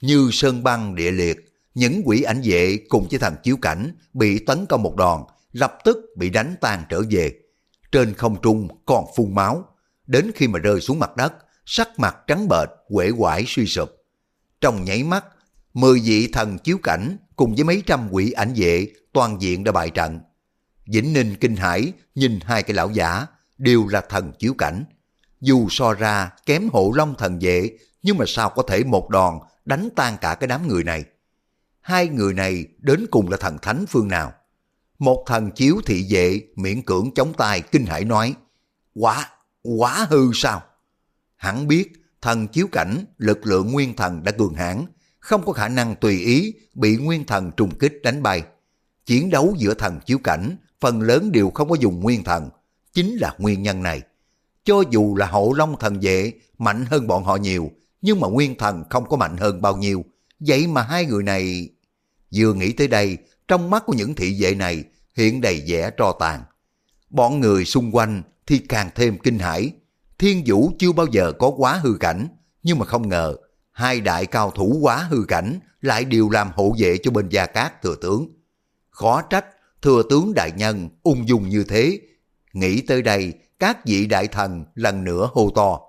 Như sơn băng địa liệt, những quỷ ảnh vệ cùng với thằng chiếu cảnh bị tấn công một đòn, lập tức bị đánh tan trở về. Trên không trung còn phun máu, đến khi mà rơi xuống mặt đất, sắc mặt trắng bệch, quể quải suy sụp. Trong nháy mắt, mười vị thần chiếu cảnh cùng với mấy trăm quỷ ảnh vệ toàn diện đã bại trận. Vĩnh Ninh kinh hãi nhìn hai cái lão giả đều là thần chiếu cảnh. Dù so ra kém hộ long thần vệ nhưng mà sao có thể một đòn đánh tan cả cái đám người này. Hai người này đến cùng là thần thánh phương nào? Một thần chiếu thị vệ miễn cưỡng chống tay kinh hãi nói Quá, quá hư sao? Hắn biết thần chiếu cảnh lực lượng nguyên thần đã cường hãn không có khả năng tùy ý bị nguyên thần trùng kích đánh bay. Chiến đấu giữa thần chiếu cảnh, phần lớn đều không có dùng nguyên thần, chính là nguyên nhân này. Cho dù là hộ long thần vệ mạnh hơn bọn họ nhiều, nhưng mà nguyên thần không có mạnh hơn bao nhiêu. Vậy mà hai người này... Vừa nghĩ tới đây, trong mắt của những thị vệ này, hiện đầy vẻ tro tàn. Bọn người xung quanh thì càng thêm kinh hãi. Thiên Vũ chưa bao giờ có quá hư cảnh, nhưng mà không ngờ hai đại cao thủ quá hư cảnh lại đều làm hộ vệ cho bên gia cát thừa tướng. Khó trách thừa tướng đại nhân ung dung như thế. Nghĩ tới đây, các vị đại thần lần nữa hô to.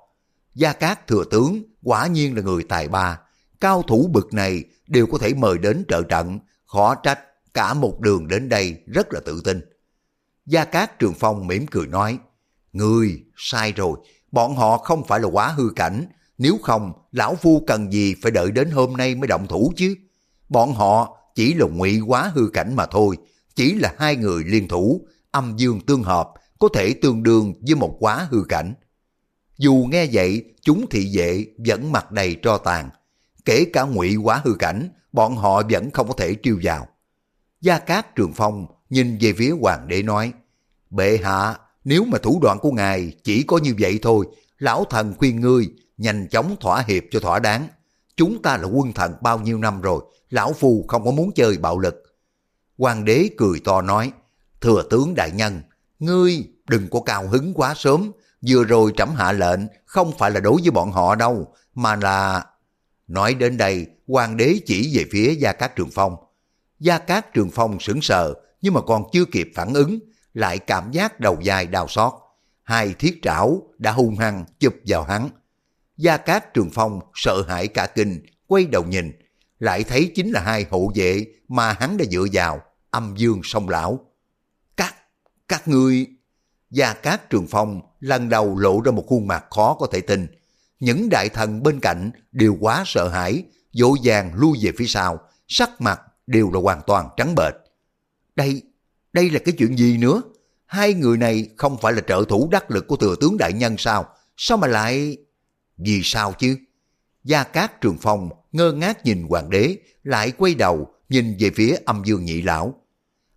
Gia Cát thừa tướng quả nhiên là người tài ba, cao thủ bực này đều có thể mời đến trợ trận, khó trách cả một đường đến đây rất là tự tin. Gia Cát Trường Phong mỉm cười nói, người sai rồi, bọn họ không phải là quá hư cảnh, nếu không, lão phu cần gì phải đợi đến hôm nay mới động thủ chứ. Bọn họ chỉ là ngụy quá hư cảnh mà thôi, chỉ là hai người liên thủ, âm dương tương hợp, có thể tương đương với một quá hư cảnh. Dù nghe vậy, chúng thị vệ vẫn mặt đầy tro tàn. Kể cả ngụy quá hư cảnh, bọn họ vẫn không có thể triêu vào. Gia Cát Trường Phong nhìn về phía hoàng đế nói, Bệ hạ, nếu mà thủ đoạn của ngài chỉ có như vậy thôi, lão thần khuyên ngươi nhanh chóng thỏa hiệp cho thỏa đáng. Chúng ta là quân thần bao nhiêu năm rồi, lão phu không có muốn chơi bạo lực. Hoàng đế cười to nói, thừa tướng đại nhân, ngươi đừng có cao hứng quá sớm, vừa rồi trẫm hạ lệnh không phải là đối với bọn họ đâu, mà là... Nói đến đây, hoàng đế chỉ về phía Gia Cát Trường Phong. Gia Cát Trường Phong sững sờ, nhưng mà còn chưa kịp phản ứng, lại cảm giác đầu dài đau xót. Hai thiết trảo đã hung hăng chụp vào hắn. Gia Cát Trường Phong sợ hãi cả kinh, quay đầu nhìn, lại thấy chính là hai hộ vệ mà hắn đã dựa vào, âm dương song lão. Các, các ngươi... Gia Cát Trường Phong lần đầu lộ ra một khuôn mặt khó có thể tin. Những đại thần bên cạnh đều quá sợ hãi, dỗ dàng lui về phía sau, sắc mặt đều là hoàn toàn trắng bệch. Đây, đây là cái chuyện gì nữa? Hai người này không phải là trợ thủ đắc lực của thừa tướng đại nhân sao? Sao mà lại... Vì sao chứ? Gia Cát Trường Phong ngơ ngác nhìn hoàng đế, lại quay đầu nhìn về phía âm dương nhị lão.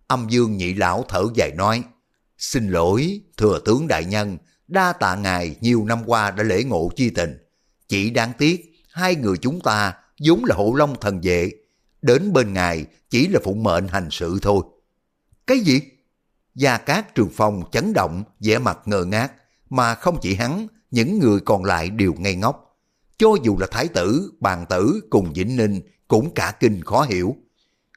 Âm dương nhị lão thở dài nói, Xin lỗi, thừa tướng đại nhân, đa tạ ngài nhiều năm qua đã lễ ngộ chi tình. Chỉ đáng tiếc, hai người chúng ta vốn là hộ long thần vệ, đến bên ngài chỉ là phụng mệnh hành sự thôi. Cái gì? Gia Cát Trường Phong chấn động, vẻ mặt ngơ ngác, mà không chỉ hắn, những người còn lại đều ngây ngốc. Cho dù là thái tử, bàn tử cùng Vĩnh Ninh cũng cả kinh khó hiểu.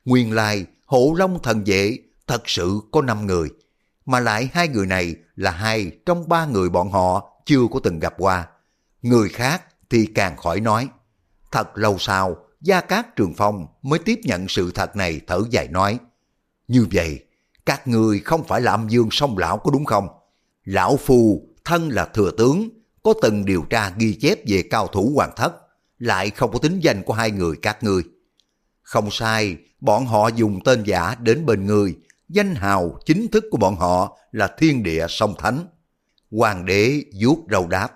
Nguyên lai, hộ long thần vệ thật sự có 5 người, mà lại hai người này là hai trong ba người bọn họ chưa có từng gặp qua. Người khác thì càng khỏi nói. Thật lâu sau, Gia Cát Trường Phong mới tiếp nhận sự thật này thở dài nói. Như vậy, các người không phải là âm dương song lão có đúng không? Lão Phu thân là thừa tướng, có từng điều tra ghi chép về cao thủ hoàng thất, lại không có tính danh của hai người các ngươi. Không sai, bọn họ dùng tên giả đến bên người, danh hào chính thức của bọn họ là thiên địa song thánh. Hoàng đế vuốt râu đáp.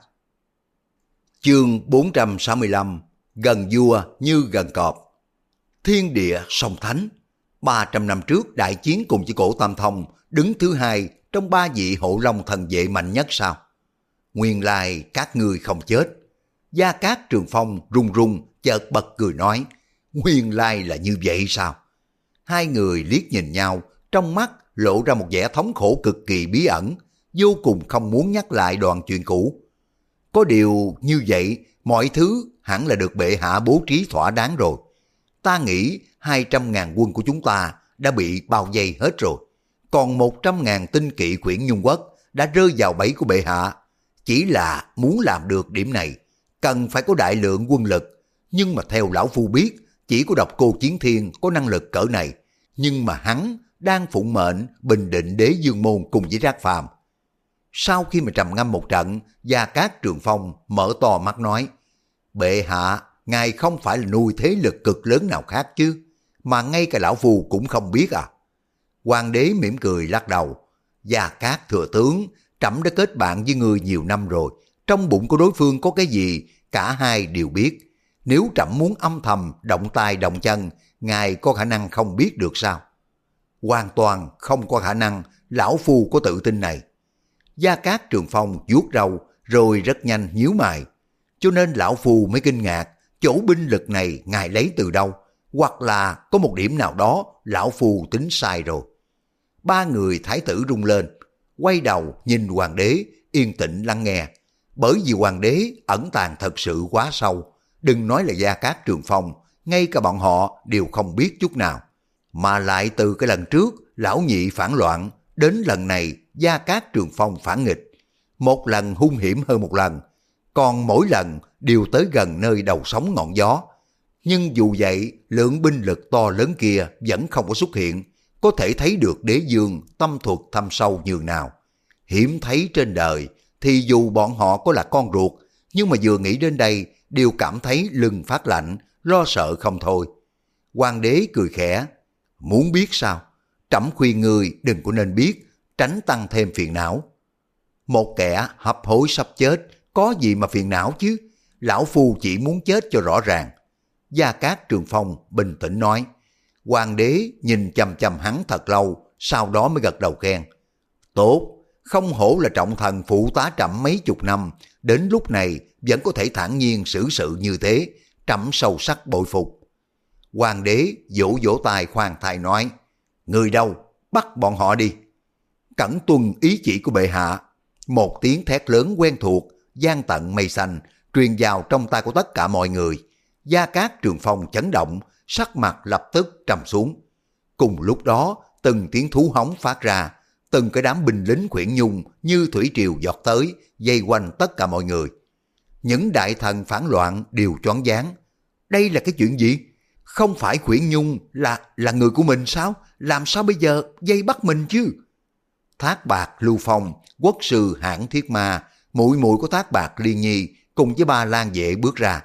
Chương 465 Gần vua như gần cọp Thiên địa song thánh 300 năm trước đại chiến cùng với cổ Tam Thông, đứng thứ hai trong ba vị hộ long thần vệ mạnh nhất sao? Nguyên lai các ngươi không chết. Gia Cát Trường Phong run run, chợt bật cười nói, Nguyên lai là như vậy sao? Hai người liếc nhìn nhau trong mắt lộ ra một vẻ thống khổ cực kỳ bí ẩn, vô cùng không muốn nhắc lại đoạn chuyện cũ. Có điều như vậy, mọi thứ hẳn là được bệ hạ bố trí thỏa đáng rồi. Ta nghĩ 200.000 quân của chúng ta đã bị bao vây hết rồi. Còn 100.000 tinh kỵ quyển nhung quốc đã rơi vào bẫy của bệ hạ. Chỉ là muốn làm được điểm này, cần phải có đại lượng quân lực. Nhưng mà theo lão phu biết, chỉ có độc cô chiến thiên có năng lực cỡ này. Nhưng mà hắn đang phụng mệnh bình định đế dương môn cùng với rác phàm. Sau khi mà trầm ngâm một trận, Gia Cát Trường Phong mở to mắt nói, Bệ hạ, ngài không phải là nuôi thế lực cực lớn nào khác chứ, mà ngay cả lão phù cũng không biết à. Hoàng đế mỉm cười lắc đầu, Gia Cát thừa tướng, trẫm đã kết bạn với người nhiều năm rồi, trong bụng của đối phương có cái gì, cả hai đều biết. Nếu trẫm muốn âm thầm, động tay động chân, ngài có khả năng không biết được sao? Hoàn toàn không có khả năng lão phu có tự tin này. Gia Cát Trường Phong vuốt râu rồi rất nhanh nhíu mày. Cho nên lão phu mới kinh ngạc chỗ binh lực này ngài lấy từ đâu hoặc là có một điểm nào đó lão phu tính sai rồi. ba người thái tử rung lên, quay đầu nhìn hoàng đế, yên tĩnh lắng nghe. Bởi vì hoàng đế ẩn tàng thật sự quá sâu, đừng nói là Gia Cát Trường Phong, ngay cả bọn họ đều không biết chút nào. Mà lại từ cái lần trước, lão nhị phản loạn, đến lần này Gia Cát Trường Phong phản nghịch. Một lần hung hiểm hơn một lần, còn mỗi lần đều tới gần nơi đầu sóng ngọn gió. Nhưng dù vậy, lượng binh lực to lớn kia vẫn không có xuất hiện, có thể thấy được đế dương tâm thuật thâm sâu nhường nào. Hiểm thấy trên đời, thì dù bọn họ có là con ruột, nhưng mà vừa nghĩ đến đây đều cảm thấy lưng phát lạnh, lo sợ không thôi. Hoàng đế cười khẽ, muốn biết sao? Trẫm khuyên người đừng có nên biết, tránh tăng thêm phiền não. Một kẻ hấp hối sắp chết, có gì mà phiền não chứ? Lão Phu chỉ muốn chết cho rõ ràng. Gia Cát Trường Phong bình tĩnh nói. Hoàng đế nhìn chầm chầm hắn thật lâu, sau đó mới gật đầu khen. Tốt, không hổ là trọng thần phụ tá trẫm mấy chục năm, đến lúc này vẫn có thể thản nhiên xử sự như thế, trẫm sâu sắc bội phục. Hoàng đế vỗ vỗ tài khoan thai nói, người đâu, bắt bọn họ đi. Cẩn tuân ý chỉ của bệ hạ, một tiếng thét lớn quen thuộc, gian tận mây xanh, truyền vào trong tay của tất cả mọi người. Gia Cát Trường Phong chấn động, sắc mặt lập tức trầm xuống. Cùng lúc đó, từng tiếng thú hóng phát ra, từng cái đám binh lính khuyển nhung như thủy triều giọt tới, dây quanh tất cả mọi người. Những đại thần phản loạn đều choáng váng. Đây là cái chuyện gì? Không phải khuyển nhung là là người của mình sao? Làm sao bây giờ dây bắt mình chứ? Thác bạc Lưu Phong, quốc sư hãng thiết ma, mũi mũi của thác bạc liên nhi cùng với ba lan vệ bước ra.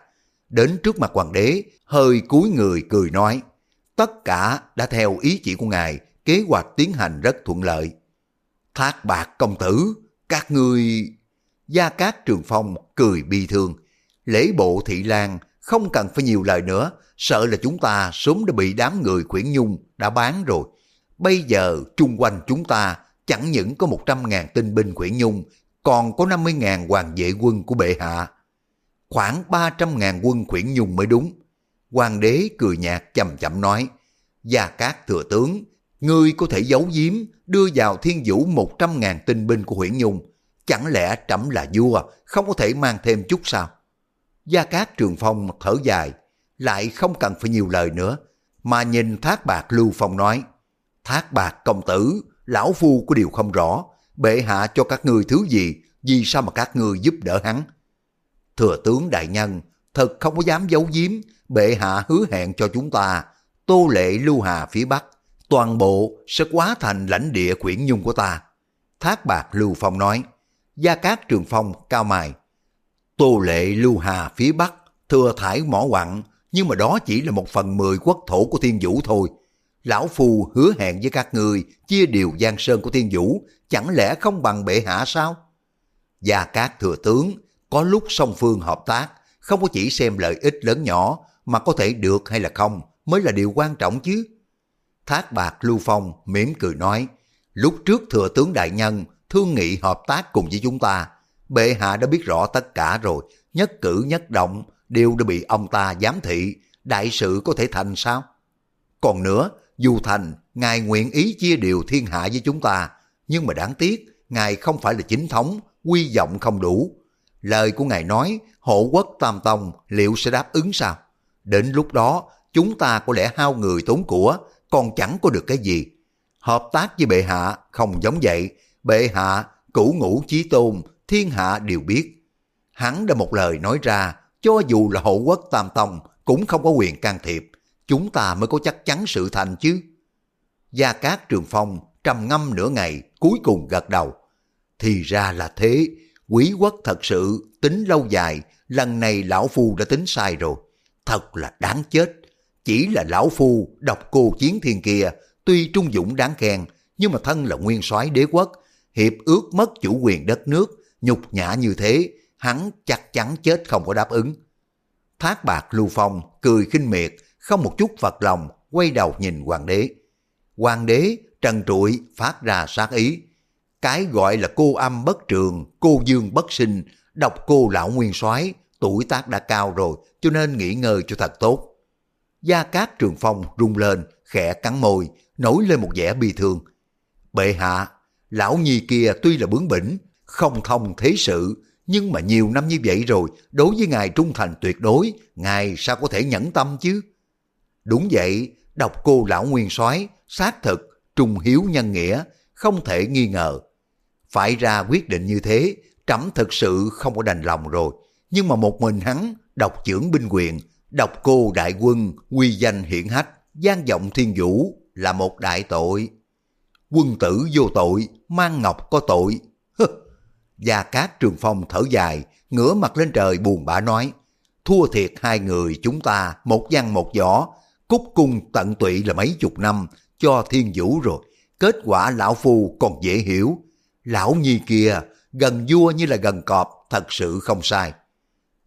Đến trước mặt hoàng đế, hơi cúi người cười nói, tất cả đã theo ý chỉ của ngài, kế hoạch tiến hành rất thuận lợi. Thác bạc công tử, các ngươi... Gia Cát Trường Phong cười bi thương. Lễ bộ thị lan không cần phải nhiều lời nữa, sợ là chúng ta sớm đã bị đám người khuyển nhung đã bán rồi. Bây giờ chung quanh chúng ta chẳng những có 100.000 tinh binh khuyển nhung, còn có 50.000 hoàng vệ quân của bệ hạ. Khoảng 300.000 quân khuyển nhung mới đúng. Hoàng đế cười nhạt chậm chậm nói, Gia Cát thừa tướng, ngươi có thể giấu giếm đưa vào thiên vũ 100.000 tinh binh của huyện Nhung. Chẳng lẽ trẫm là vua, không có thể mang thêm chút sao? Gia Cát Trường Phong thở dài, lại không cần phải nhiều lời nữa, mà nhìn Thác Bạc Lưu Phong nói, Thác Bạc công tử, lão phu có điều không rõ, bệ hạ cho các ngươi thứ gì, vì sao mà các ngươi giúp đỡ hắn? Thừa tướng đại nhân, thật không có dám giấu giếm, bệ hạ hứa hẹn cho chúng ta, tô lệ lưu hà phía bắc, toàn bộ sẽ quá thành lãnh địa quyển nhung của ta. Thác bạc Lưu Phong nói, Gia Cát Trường Phong cao mài. Tô lệ Lưu Hà phía Bắc, thừa thải mỏ quặng, nhưng mà đó chỉ là một phần mười quốc thổ của thiên vũ thôi. Lão Phu hứa hẹn với các người chia điều giang sơn của thiên vũ, chẳng lẽ không bằng bệ hạ sao? Gia Cát thừa tướng, có lúc song phương hợp tác, không có chỉ xem lợi ích lớn nhỏ, mà có thể được hay là không mới là điều quan trọng chứ. Thác bạc Lưu Phong mỉm cười nói, lúc trước thừa tướng đại nhân thương nghị hợp tác cùng với chúng ta, bệ hạ đã biết rõ tất cả rồi, nhất cử nhất động đều đã bị ông ta giám thị, đại sự có thể thành sao? Còn nữa, dù thành, ngài nguyện ý chia điều thiên hạ với chúng ta, nhưng mà đáng tiếc, ngài không phải là chính thống, quy vọng không đủ. Lời của ngài nói, hộ quốc tam tông liệu sẽ đáp ứng sao? Đến lúc đó, chúng ta có lẽ hao người tốn của, còn chẳng có được cái gì. Hợp tác với bệ hạ không giống vậy, bệ hạ cửu ngũ chí tôn, thiên hạ đều biết. Hắn đã một lời nói ra, cho dù là hộ quốc tam tông cũng không có quyền can thiệp, chúng ta mới có chắc chắn sự thành chứ. Gia Cát Trường Phong trầm ngâm nửa ngày, cuối cùng gật đầu. Thì ra là thế, quý quốc thật sự tính lâu dài, lần này lão phu đã tính sai rồi. Thật là đáng chết. Chỉ là lão phu đọc cô chiến thiên kia, tuy trung dũng đáng khen, nhưng mà thân là nguyên soái đế quốc, hiệp ước mất chủ quyền đất nước, nhục nhã như thế, hắn chắc chắn chết không có đáp ứng. Thác bạc Lưu Phong cười khinh miệt, không một chút vật lòng, quay đầu nhìn hoàng đế. Hoàng đế trần trụi phát ra sát ý. Cái gọi là cô âm bất trường, cô dương bất sinh, độc cô lão nguyên soái tuổi tác đã cao rồi, cho nên nghỉ ngơi cho thật tốt. Gia Cát Trường Phong rung lên, khẽ cắn môi, nổi lên một vẻ bi thương. Bệ hạ, lão nhi kia tuy là bướng bỉnh, không thông thế sự, nhưng mà nhiều năm như vậy rồi, đối với ngài trung thành tuyệt đối, ngài sao có thể nhẫn tâm chứ? Đúng vậy, đọc cô lão nguyên soái xác thực, trung hiếu nhân nghĩa, không thể nghi ngờ. Phải ra quyết định như thế, trẫm thực sự không có đành lòng rồi. Nhưng mà một mình hắn, đọc trưởng binh quyền, đọc cô đại quân, quy danh hiển hách, gian vọng thiên vũ là một đại tội. Quân tử vô tội, mang ngọc có tội. Gia Cát Trường Phong thở dài, ngửa mặt lên trời buồn bã nói, thua thiệt hai người chúng ta một văn một võ, cúc cung tận tụy là mấy chục năm cho thiên vũ rồi. Kết quả lão phu còn dễ hiểu. Lão nhi kia gần vua như là gần cọp, thật sự không sai.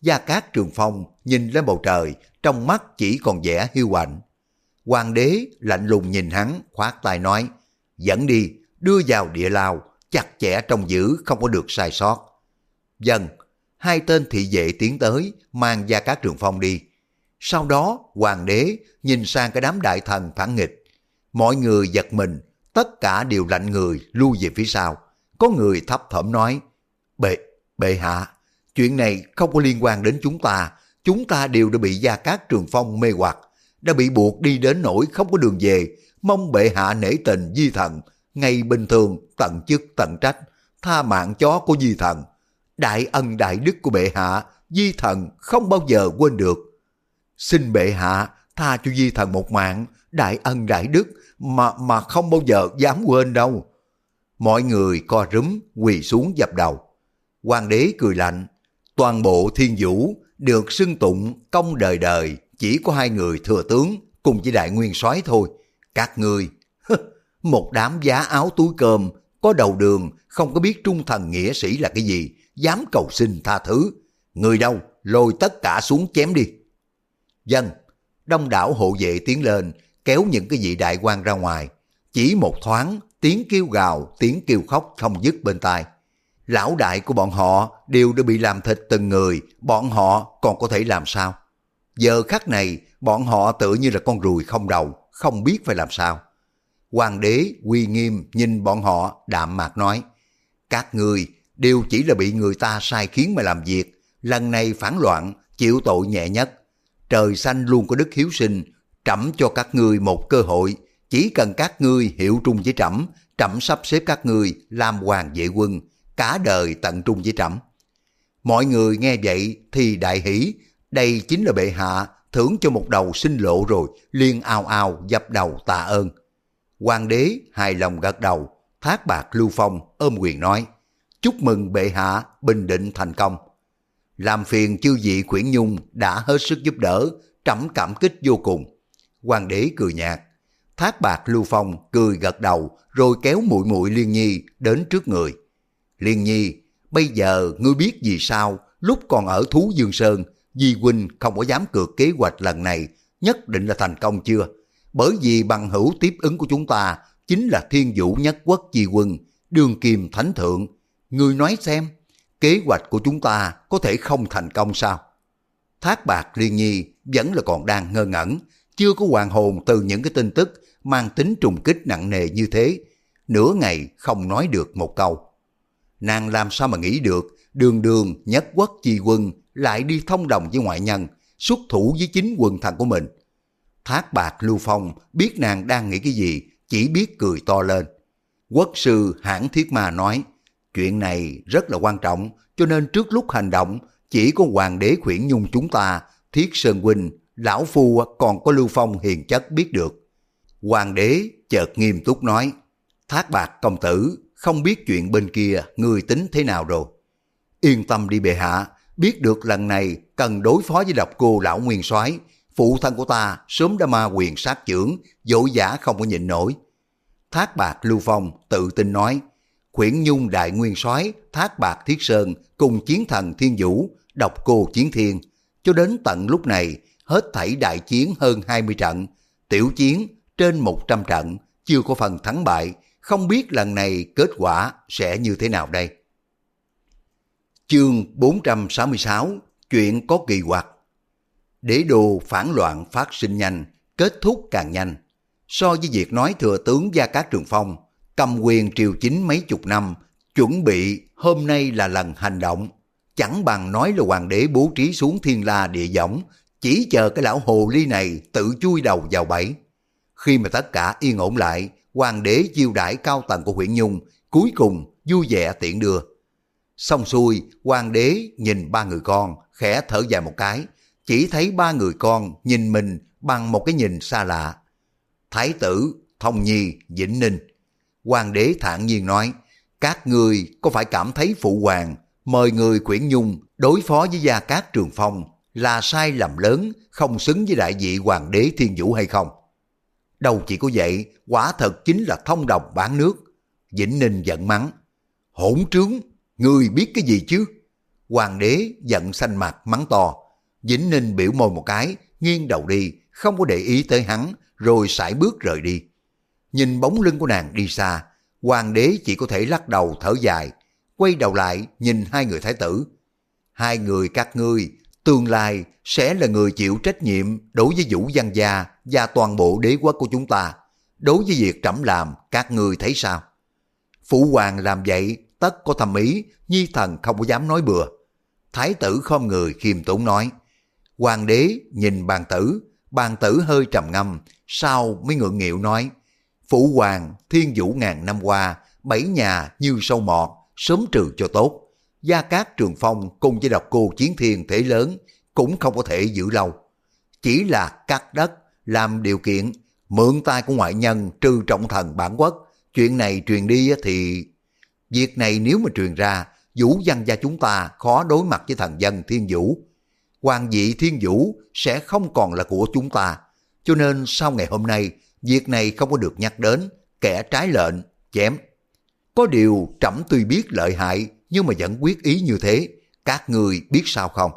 Gia Cát Trường Phong nhìn lên bầu trời, trong mắt chỉ còn vẻ hiu quạnh. Hoàng đế lạnh lùng nhìn hắn, khoát tay nói, dẫn đi, đưa vào địa lao, chặt chẽ trong giữ không có được sai sót. dần hai tên thị vệ tiến tới, mang ra Cát Trường Phong đi. Sau đó, hoàng đế nhìn sang cái đám đại thần phản nghịch. Mọi người giật mình, tất cả đều lạnh người lui về phía sau. Có người thấp thỏm nói, bệ, bệ hạ, chuyện này không có liên quan đến chúng ta, chúng ta đều đã bị Gia Cát Trường Phong mê hoặc, đã bị buộc đi đến nỗi không có đường về, mong bệ hạ nể tình di thần, ngày bình thường tận chức tận trách, tha mạng chó của di thần. Đại ân đại đức của bệ hạ, di thần không bao giờ quên được. Xin bệ hạ tha cho di thần một mạng, đại ân đại đức mà mà không bao giờ dám quên đâu. Mọi người co rúm quỳ xuống dập đầu. Hoàng đế cười lạnh, toàn bộ thiên vũ được xưng tụng công đời đời chỉ có hai người thừa tướng cùng với đại nguyên soái thôi. Các người, một đám giá áo túi cơm, có đầu đường, không có biết trung thần nghĩa sĩ là cái gì, dám cầu xin tha thứ. Người đâu, lôi tất cả xuống chém đi. Dân, đông đảo hộ vệ tiến lên, kéo những cái vị đại quan ra ngoài. Chỉ một thoáng, tiếng kêu gào, tiếng kêu khóc không dứt bên tai. Lão đại của bọn họ đều đã bị làm thịt từng người, bọn họ còn có thể làm sao? Giờ khắc này, bọn họ tự như là con ruồi không đầu, không biết phải làm sao. Hoàng đế uy nghiêm nhìn bọn họ đạm mạc nói, các người đều chỉ là bị người ta sai khiến mà làm việc, lần này phản loạn, chịu tội nhẹ nhất. Trời xanh luôn có đức hiếu sinh, trẫm cho các ngươi một cơ hội, chỉ cần các ngươi hiểu trung với trẫm, trẫm sắp xếp các ngươi làm hoàng vệ quân, cả đời tận trung với trẫm. Mọi người nghe vậy thì đại hỷ, đây chính là bệ hạ thưởng cho một đầu sinh lộ rồi, liên ao ao dập đầu tạ ơn. Hoàng đế hài lòng gật đầu, thác bạc lưu phong ôm quyền nói, chúc mừng bệ hạ bình định thành công. Làm phiền chư vị quyển nhung đã hết sức giúp đỡ, trẫm cảm kích vô cùng. Hoàng đế cười nhạt, thác bạc lưu phong cười gật đầu rồi kéo muội muội liên nhi đến trước người. Liên nhi, bây giờ ngươi biết vì sao lúc còn ở Thú Dương Sơn, Di Huynh không có dám cược kế hoạch lần này, nhất định là thành công chưa? Bởi vì bằng hữu tiếp ứng của chúng ta chính là thiên vũ nhất quốc chi Quân, đường kim thánh thượng. người nói xem, kế hoạch của chúng ta có thể không thành công sao? Thác bạc liên nhi vẫn là còn đang ngơ ngẩn, chưa có hoàn hồn từ những cái tin tức mang tính trùng kích nặng nề như thế. Nửa ngày không nói được một câu. Nàng làm sao mà nghĩ được đường đường nhất quốc chi quân lại đi thông đồng với ngoại nhân, xuất thủ với chính quần thần của mình. Thác bạc Lưu Phong biết nàng đang nghĩ cái gì, chỉ biết cười to lên. Quốc sư hãng thiết ma nói, chuyện này rất là quan trọng, cho nên trước lúc hành động, chỉ có hoàng đế khuyển nhung chúng ta, thiết sơn huynh, lão phu còn có Lưu Phong hiền chất biết được. Hoàng đế chợt nghiêm túc nói, thác bạc công tử, không biết chuyện bên kia người tính thế nào rồi. Yên tâm đi bệ hạ, biết được lần này cần đối phó với độc cô lão nguyên soái phụ thân của ta sớm đã ma quyền sát trưởng, dỗ giả không có nhịn nổi. Thác bạc Lưu Phong tự tin nói, khuyển nhung đại nguyên soái Thác bạc Thiết Sơn cùng chiến thần Thiên Vũ, độc cô chiến thiên, cho đến tận lúc này hết thảy đại chiến hơn 20 trận, tiểu chiến trên 100 trận, chưa có phần thắng bại, không biết lần này kết quả sẽ như thế nào đây. Chương 466 Chuyện có kỳ quặc Đế đồ phản loạn phát sinh nhanh, kết thúc càng nhanh. So với việc nói thừa tướng Gia Cát Trường Phong, cầm quyền triều chính mấy chục năm, chuẩn bị hôm nay là lần hành động. Chẳng bằng nói là hoàng đế bố trí xuống thiên la địa võng, chỉ chờ cái lão hồ ly này tự chui đầu vào bẫy. Khi mà tất cả yên ổn lại, hoàng đế chiêu đãi cao tầng của huyện Nhung, cuối cùng vui vẻ tiện đưa. Xong xuôi, hoàng đế nhìn ba người con, khẽ thở dài một cái, chỉ thấy ba người con nhìn mình bằng một cái nhìn xa lạ. Thái tử, Thông Nhi, Vĩnh Ninh. Hoàng đế thản nhiên nói, các người có phải cảm thấy phụ hoàng mời người quyển nhung đối phó với gia cát trường phong là sai lầm lớn không xứng với đại vị hoàng đế thiên vũ hay không? Đâu chỉ có vậy, quả thật chính là thông đồng bán nước. Vĩnh Ninh giận mắng. Hỗn trướng, người biết cái gì chứ? Hoàng đế giận xanh mặt mắng to. Vĩnh Ninh biểu môi một cái, nghiêng đầu đi, không có để ý tới hắn, rồi sải bước rời đi. Nhìn bóng lưng của nàng đi xa, hoàng đế chỉ có thể lắc đầu thở dài, quay đầu lại nhìn hai người thái tử. Hai người các ngươi, tương lai sẽ là người chịu trách nhiệm đối với vũ văn gia và toàn bộ đế quốc của chúng ta. Đối với việc trẫm làm, các ngươi thấy sao? Phụ hoàng làm vậy tất có thầm ý, nhi thần không có dám nói bừa. Thái tử không người khiêm tốn nói. Hoàng đế nhìn bàn tử, bàn tử hơi trầm ngâm, sau mới ngượng nghịu nói. Phụ hoàng thiên vũ ngàn năm qua, bảy nhà như sâu mọt, sớm trừ cho tốt. Gia Cát Trường Phong cùng với độc cô chiến thiên thế lớn cũng không có thể giữ lâu. Chỉ là cắt đất, làm điều kiện, mượn tay của ngoại nhân trừ trọng thần bản quốc. Chuyện này truyền đi thì... Việc này nếu mà truyền ra, vũ văn gia chúng ta khó đối mặt với thần dân thiên vũ. Hoàng vị thiên vũ sẽ không còn là của chúng ta. Cho nên sau ngày hôm nay, việc này không có được nhắc đến, kẻ trái lệnh, chém. Có điều trẫm tuy biết lợi hại nhưng mà vẫn quyết ý như thế, các người biết sao không?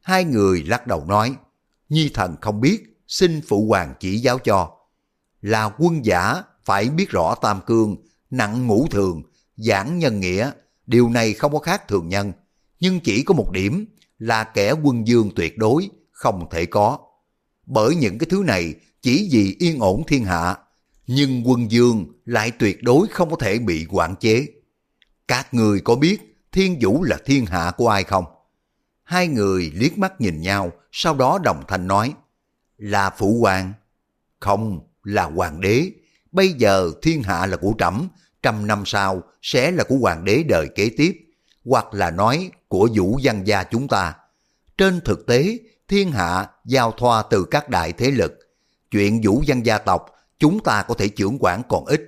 Hai người lắc đầu nói, Nhi thần không biết, xin phụ hoàng chỉ giáo cho. Là quân giả phải biết rõ tam cương, nặng ngũ thường, giảng nhân nghĩa, điều này không có khác thường nhân, nhưng chỉ có một điểm là kẻ quân dương tuyệt đối không thể có. Bởi những cái thứ này chỉ vì yên ổn thiên hạ, nhưng quân dương lại tuyệt đối không có thể bị quản chế. Các người có biết thiên vũ là thiên hạ của ai không? Hai người liếc mắt nhìn nhau, sau đó đồng thanh nói, là phụ hoàng. Không, là hoàng đế. Bây giờ thiên hạ là của trẫm, trăm năm sau sẽ là của hoàng đế đời kế tiếp, hoặc là nói của vũ văn gia chúng ta. Trên thực tế, thiên hạ giao thoa từ các đại thế lực. Chuyện vũ văn gia tộc, chúng ta có thể trưởng quản còn ít.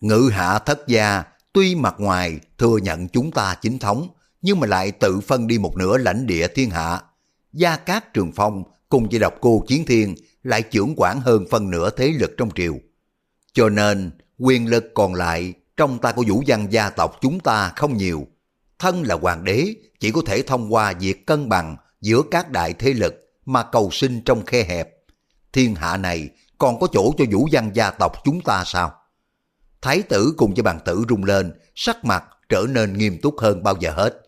Ngự hạ thất gia, tuy mặt ngoài thừa nhận chúng ta chính thống, nhưng mà lại tự phân đi một nửa lãnh địa thiên hạ. Gia Cát Trường Phong cùng với độc cô Chiến Thiên lại trưởng quản hơn phân nửa thế lực trong triều. Cho nên, quyền lực còn lại trong tay của vũ văn gia tộc chúng ta không nhiều. Thân là hoàng đế chỉ có thể thông qua việc cân bằng giữa các đại thế lực mà cầu sinh trong khe hẹp. Thiên hạ này còn có chỗ cho vũ văn gia tộc chúng ta sao? Thái tử cùng với bàn tử rung lên, sắc mặt trở nên nghiêm túc hơn bao giờ hết.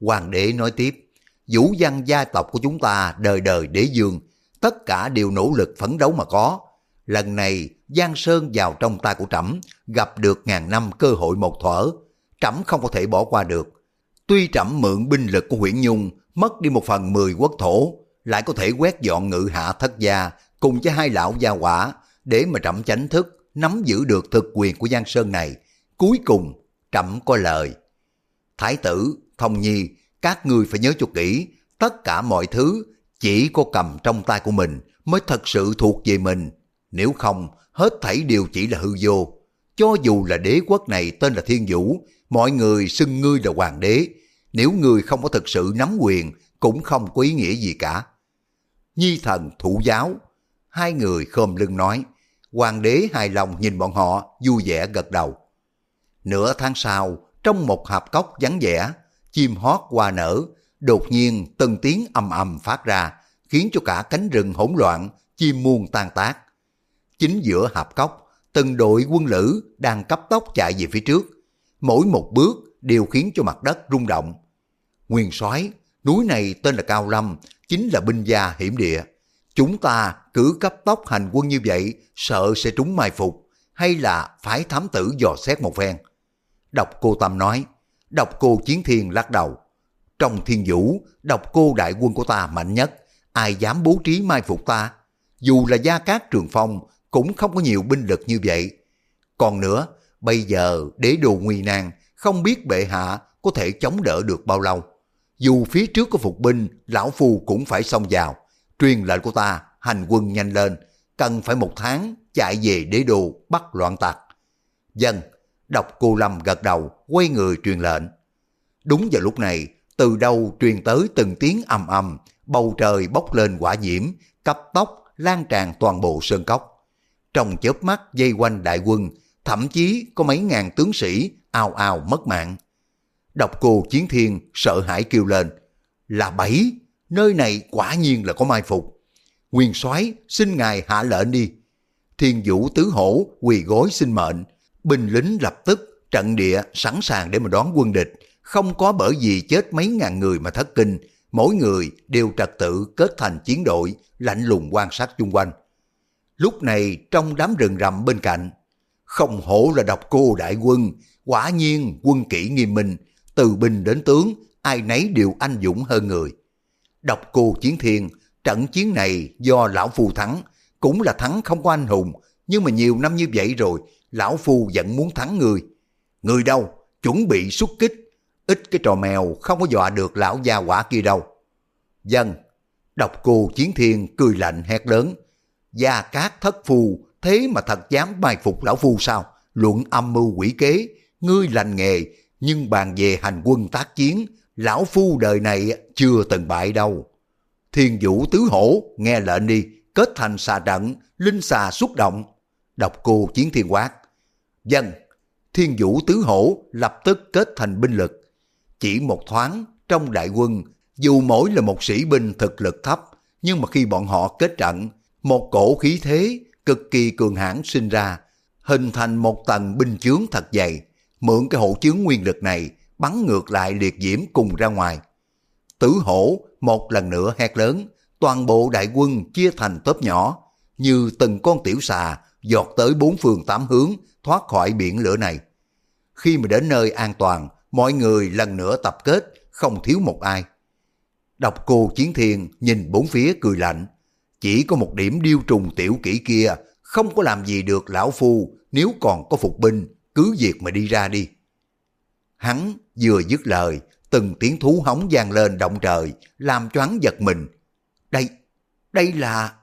Hoàng đế nói tiếp, vũ văn gia tộc của chúng ta đời đời đế dương, tất cả đều nỗ lực phấn đấu mà có. Lần này, Giang Sơn vào trong tay của trẫm gặp được ngàn năm cơ hội một thuở, trẫm không có thể bỏ qua được. Tuy trẫm mượn binh lực của huyện Nhung, mất đi một phần mười quốc thổ, lại có thể quét dọn ngự hạ thất gia cùng với hai lão gia quả để mà trẫm tránh thức, nắm giữ được thực quyền của Giang Sơn này. Cuối cùng, trẫm có lời. Thái tử, Thông Nhi, các người phải nhớ cho kỹ, tất cả mọi thứ chỉ có cầm trong tay của mình mới thật sự thuộc về mình. Nếu không, hết thảy đều chỉ là hư vô. Cho dù là đế quốc này tên là Thiên Vũ, mọi người xưng ngươi là hoàng đế. Nếu người không có thực sự nắm quyền, cũng không có ý nghĩa gì cả. Nhi thần thủ giáo, hai người khom lưng nói. Hoàng đế hài lòng nhìn bọn họ, vui vẻ gật đầu. Nửa tháng sau, trong một hạp cốc vắng vẻ, chim hót hoa nở, đột nhiên từng tiếng ầm ầm phát ra, khiến cho cả cánh rừng hỗn loạn, chim muôn tan tác. Chính giữa hạp cốc, từng đội quân lữ đang cấp tốc chạy về phía trước. Mỗi một bước đều khiến cho mặt đất rung động. Nguyên soái núi này tên là Cao Lâm, chính là binh gia hiểm địa. Chúng ta cứ cấp tốc hành quân như vậy, sợ sẽ trúng mai phục. hay là phải thám tử dò xét một phen? Độc cô Tâm nói, độc cô Chiến Thiên lắc đầu. Trong thiên vũ, độc cô đại quân của ta mạnh nhất, ai dám bố trí mai phục ta? Dù là gia cát trường phong, cũng không có nhiều binh lực như vậy. Còn nữa, bây giờ đế đồ nguy nan, không biết bệ hạ có thể chống đỡ được bao lâu. Dù phía trước có phục binh, lão phu cũng phải xông vào. Truyền lệnh của ta, hành quân nhanh lên, cần phải một tháng chạy về đế đô bắt loạn tặc. Dân, đọc cô Lâm gật đầu, quay người truyền lệnh. Đúng vào lúc này, từ đâu truyền tới từng tiếng ầm ầm, bầu trời bốc lên quả nhiễm, cấp tốc lan tràn toàn bộ sơn cốc. Trong chớp mắt dây quanh đại quân, thậm chí có mấy ngàn tướng sĩ ào ào mất mạng. Độc cô Chiến Thiên sợ hãi kêu lên, là bảy, nơi này quả nhiên là có mai phục. Nguyên soái xin ngài hạ lệnh đi. Thiên vũ tứ hổ quỳ gối xin mệnh, binh lính lập tức trận địa sẵn sàng để mà đón quân địch, không có bởi vì chết mấy ngàn người mà thất kinh, mỗi người đều trật tự kết thành chiến đội, lạnh lùng quan sát chung quanh. Lúc này trong đám rừng rậm bên cạnh, không hổ là độc cô đại quân, quả nhiên quân kỹ nghiêm minh, từ binh đến tướng, ai nấy đều anh dũng hơn người. Độc cô chiến thiên, trận chiến này do lão phu thắng, cũng là thắng không có anh hùng, nhưng mà nhiều năm như vậy rồi, lão phu vẫn muốn thắng người. Người đâu, chuẩn bị xuất kích, ít cái trò mèo không có dọa được lão gia quả kia đâu. Dân, độc cô chiến thiên cười lạnh hét lớn, gia cát thất phu, thế mà thật dám mai phục lão phu sao? Luận âm mưu quỷ kế, ngươi lành nghề, nhưng bàn về hành quân tác chiến, lão phu đời này chưa từng bại đâu. Thiên vũ tứ hổ, nghe lệnh đi, kết thành xà trận, linh xà xuất động. Đọc cô chiến thiên quát. Dân, thiên vũ tứ hổ lập tức kết thành binh lực. Chỉ một thoáng, trong đại quân, dù mỗi là một sĩ binh thực lực thấp, nhưng mà khi bọn họ kết trận, một cổ khí thế cực kỳ cường hãn sinh ra, hình thành một tầng binh chướng thật dày, mượn cái hộ chướng nguyên lực này bắn ngược lại liệt diễm cùng ra ngoài. Tử hổ một lần nữa hét lớn, toàn bộ đại quân chia thành tớp nhỏ, như từng con tiểu xà giọt tới bốn phương tám hướng thoát khỏi biển lửa này. Khi mà đến nơi an toàn, mọi người lần nữa tập kết, không thiếu một ai. Độc cô Chiến Thiên nhìn bốn phía cười lạnh. Chỉ có một điểm điêu trùng tiểu kỹ kia, không có làm gì được lão phu nếu còn có phục binh, cứ việc mà đi ra đi. Hắn vừa dứt lời, từng tiếng thú hóng vang lên động trời, làm choáng giật mình. Đây, đây là...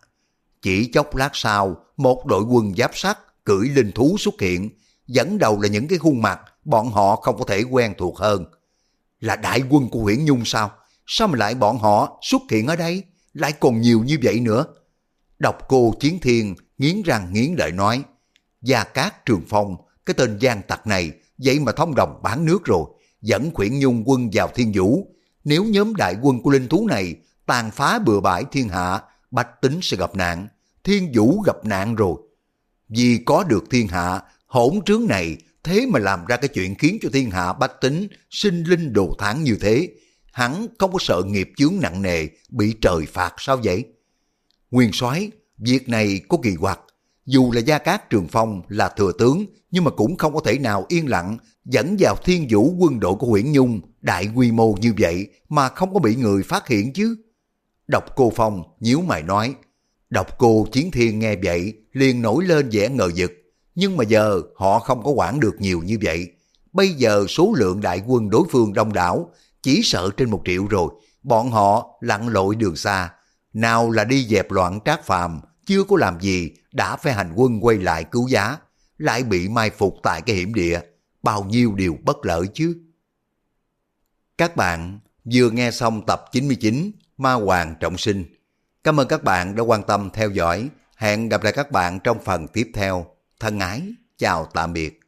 Chỉ chốc lát sau, một đội quân giáp sắt cưỡi linh thú xuất hiện, dẫn đầu là những cái khuôn mặt bọn họ không có thể quen thuộc hơn. Là đại quân của huyện Nhung sao? Sao mà lại bọn họ xuất hiện ở đây? Lại còn nhiều như vậy nữa. Độc cô Chiến Thiên nghiến răng nghiến lợi nói, Gia Cát Trường Phong, cái tên gian tặc này, vậy mà thông đồng bán nước rồi, dẫn khuyển nhung quân vào thiên vũ. Nếu nhóm đại quân của linh thú này tàn phá bừa bãi thiên hạ, bách tính sẽ gặp nạn, thiên vũ gặp nạn rồi. Vì có được thiên hạ, hỗn trướng này thế mà làm ra cái chuyện khiến cho thiên hạ bách tính sinh linh đồ tháng như thế. Hắn không có sợ nghiệp chướng nặng nề bị trời phạt sao vậy? Nguyên soái việc này có kỳ quặc. Dù là Gia Cát Trường Phong là thừa tướng, nhưng mà cũng không có thể nào yên lặng dẫn vào thiên vũ quân đội của huyện Nhung đại quy mô như vậy mà không có bị người phát hiện chứ. Độc cô Phong nhíu mày nói, độc cô Chiến Thiên nghe vậy liền nổi lên vẻ ngờ vực, nhưng mà giờ họ không có quản được nhiều như vậy. Bây giờ số lượng đại quân đối phương đông đảo, chỉ sợ trên một triệu rồi, bọn họ lặn lội đường xa. Nào là đi dẹp loạn trác phàm, chưa có làm gì đã phải hành quân quay lại cứu giá, lại bị mai phục tại cái hiểm địa, bao nhiêu điều bất lợi chứ. Các bạn vừa nghe xong tập 99 Ma Hoàng Trọng Sinh. Cảm ơn các bạn đã quan tâm theo dõi. Hẹn gặp lại các bạn trong phần tiếp theo. Thân ái, chào tạm biệt.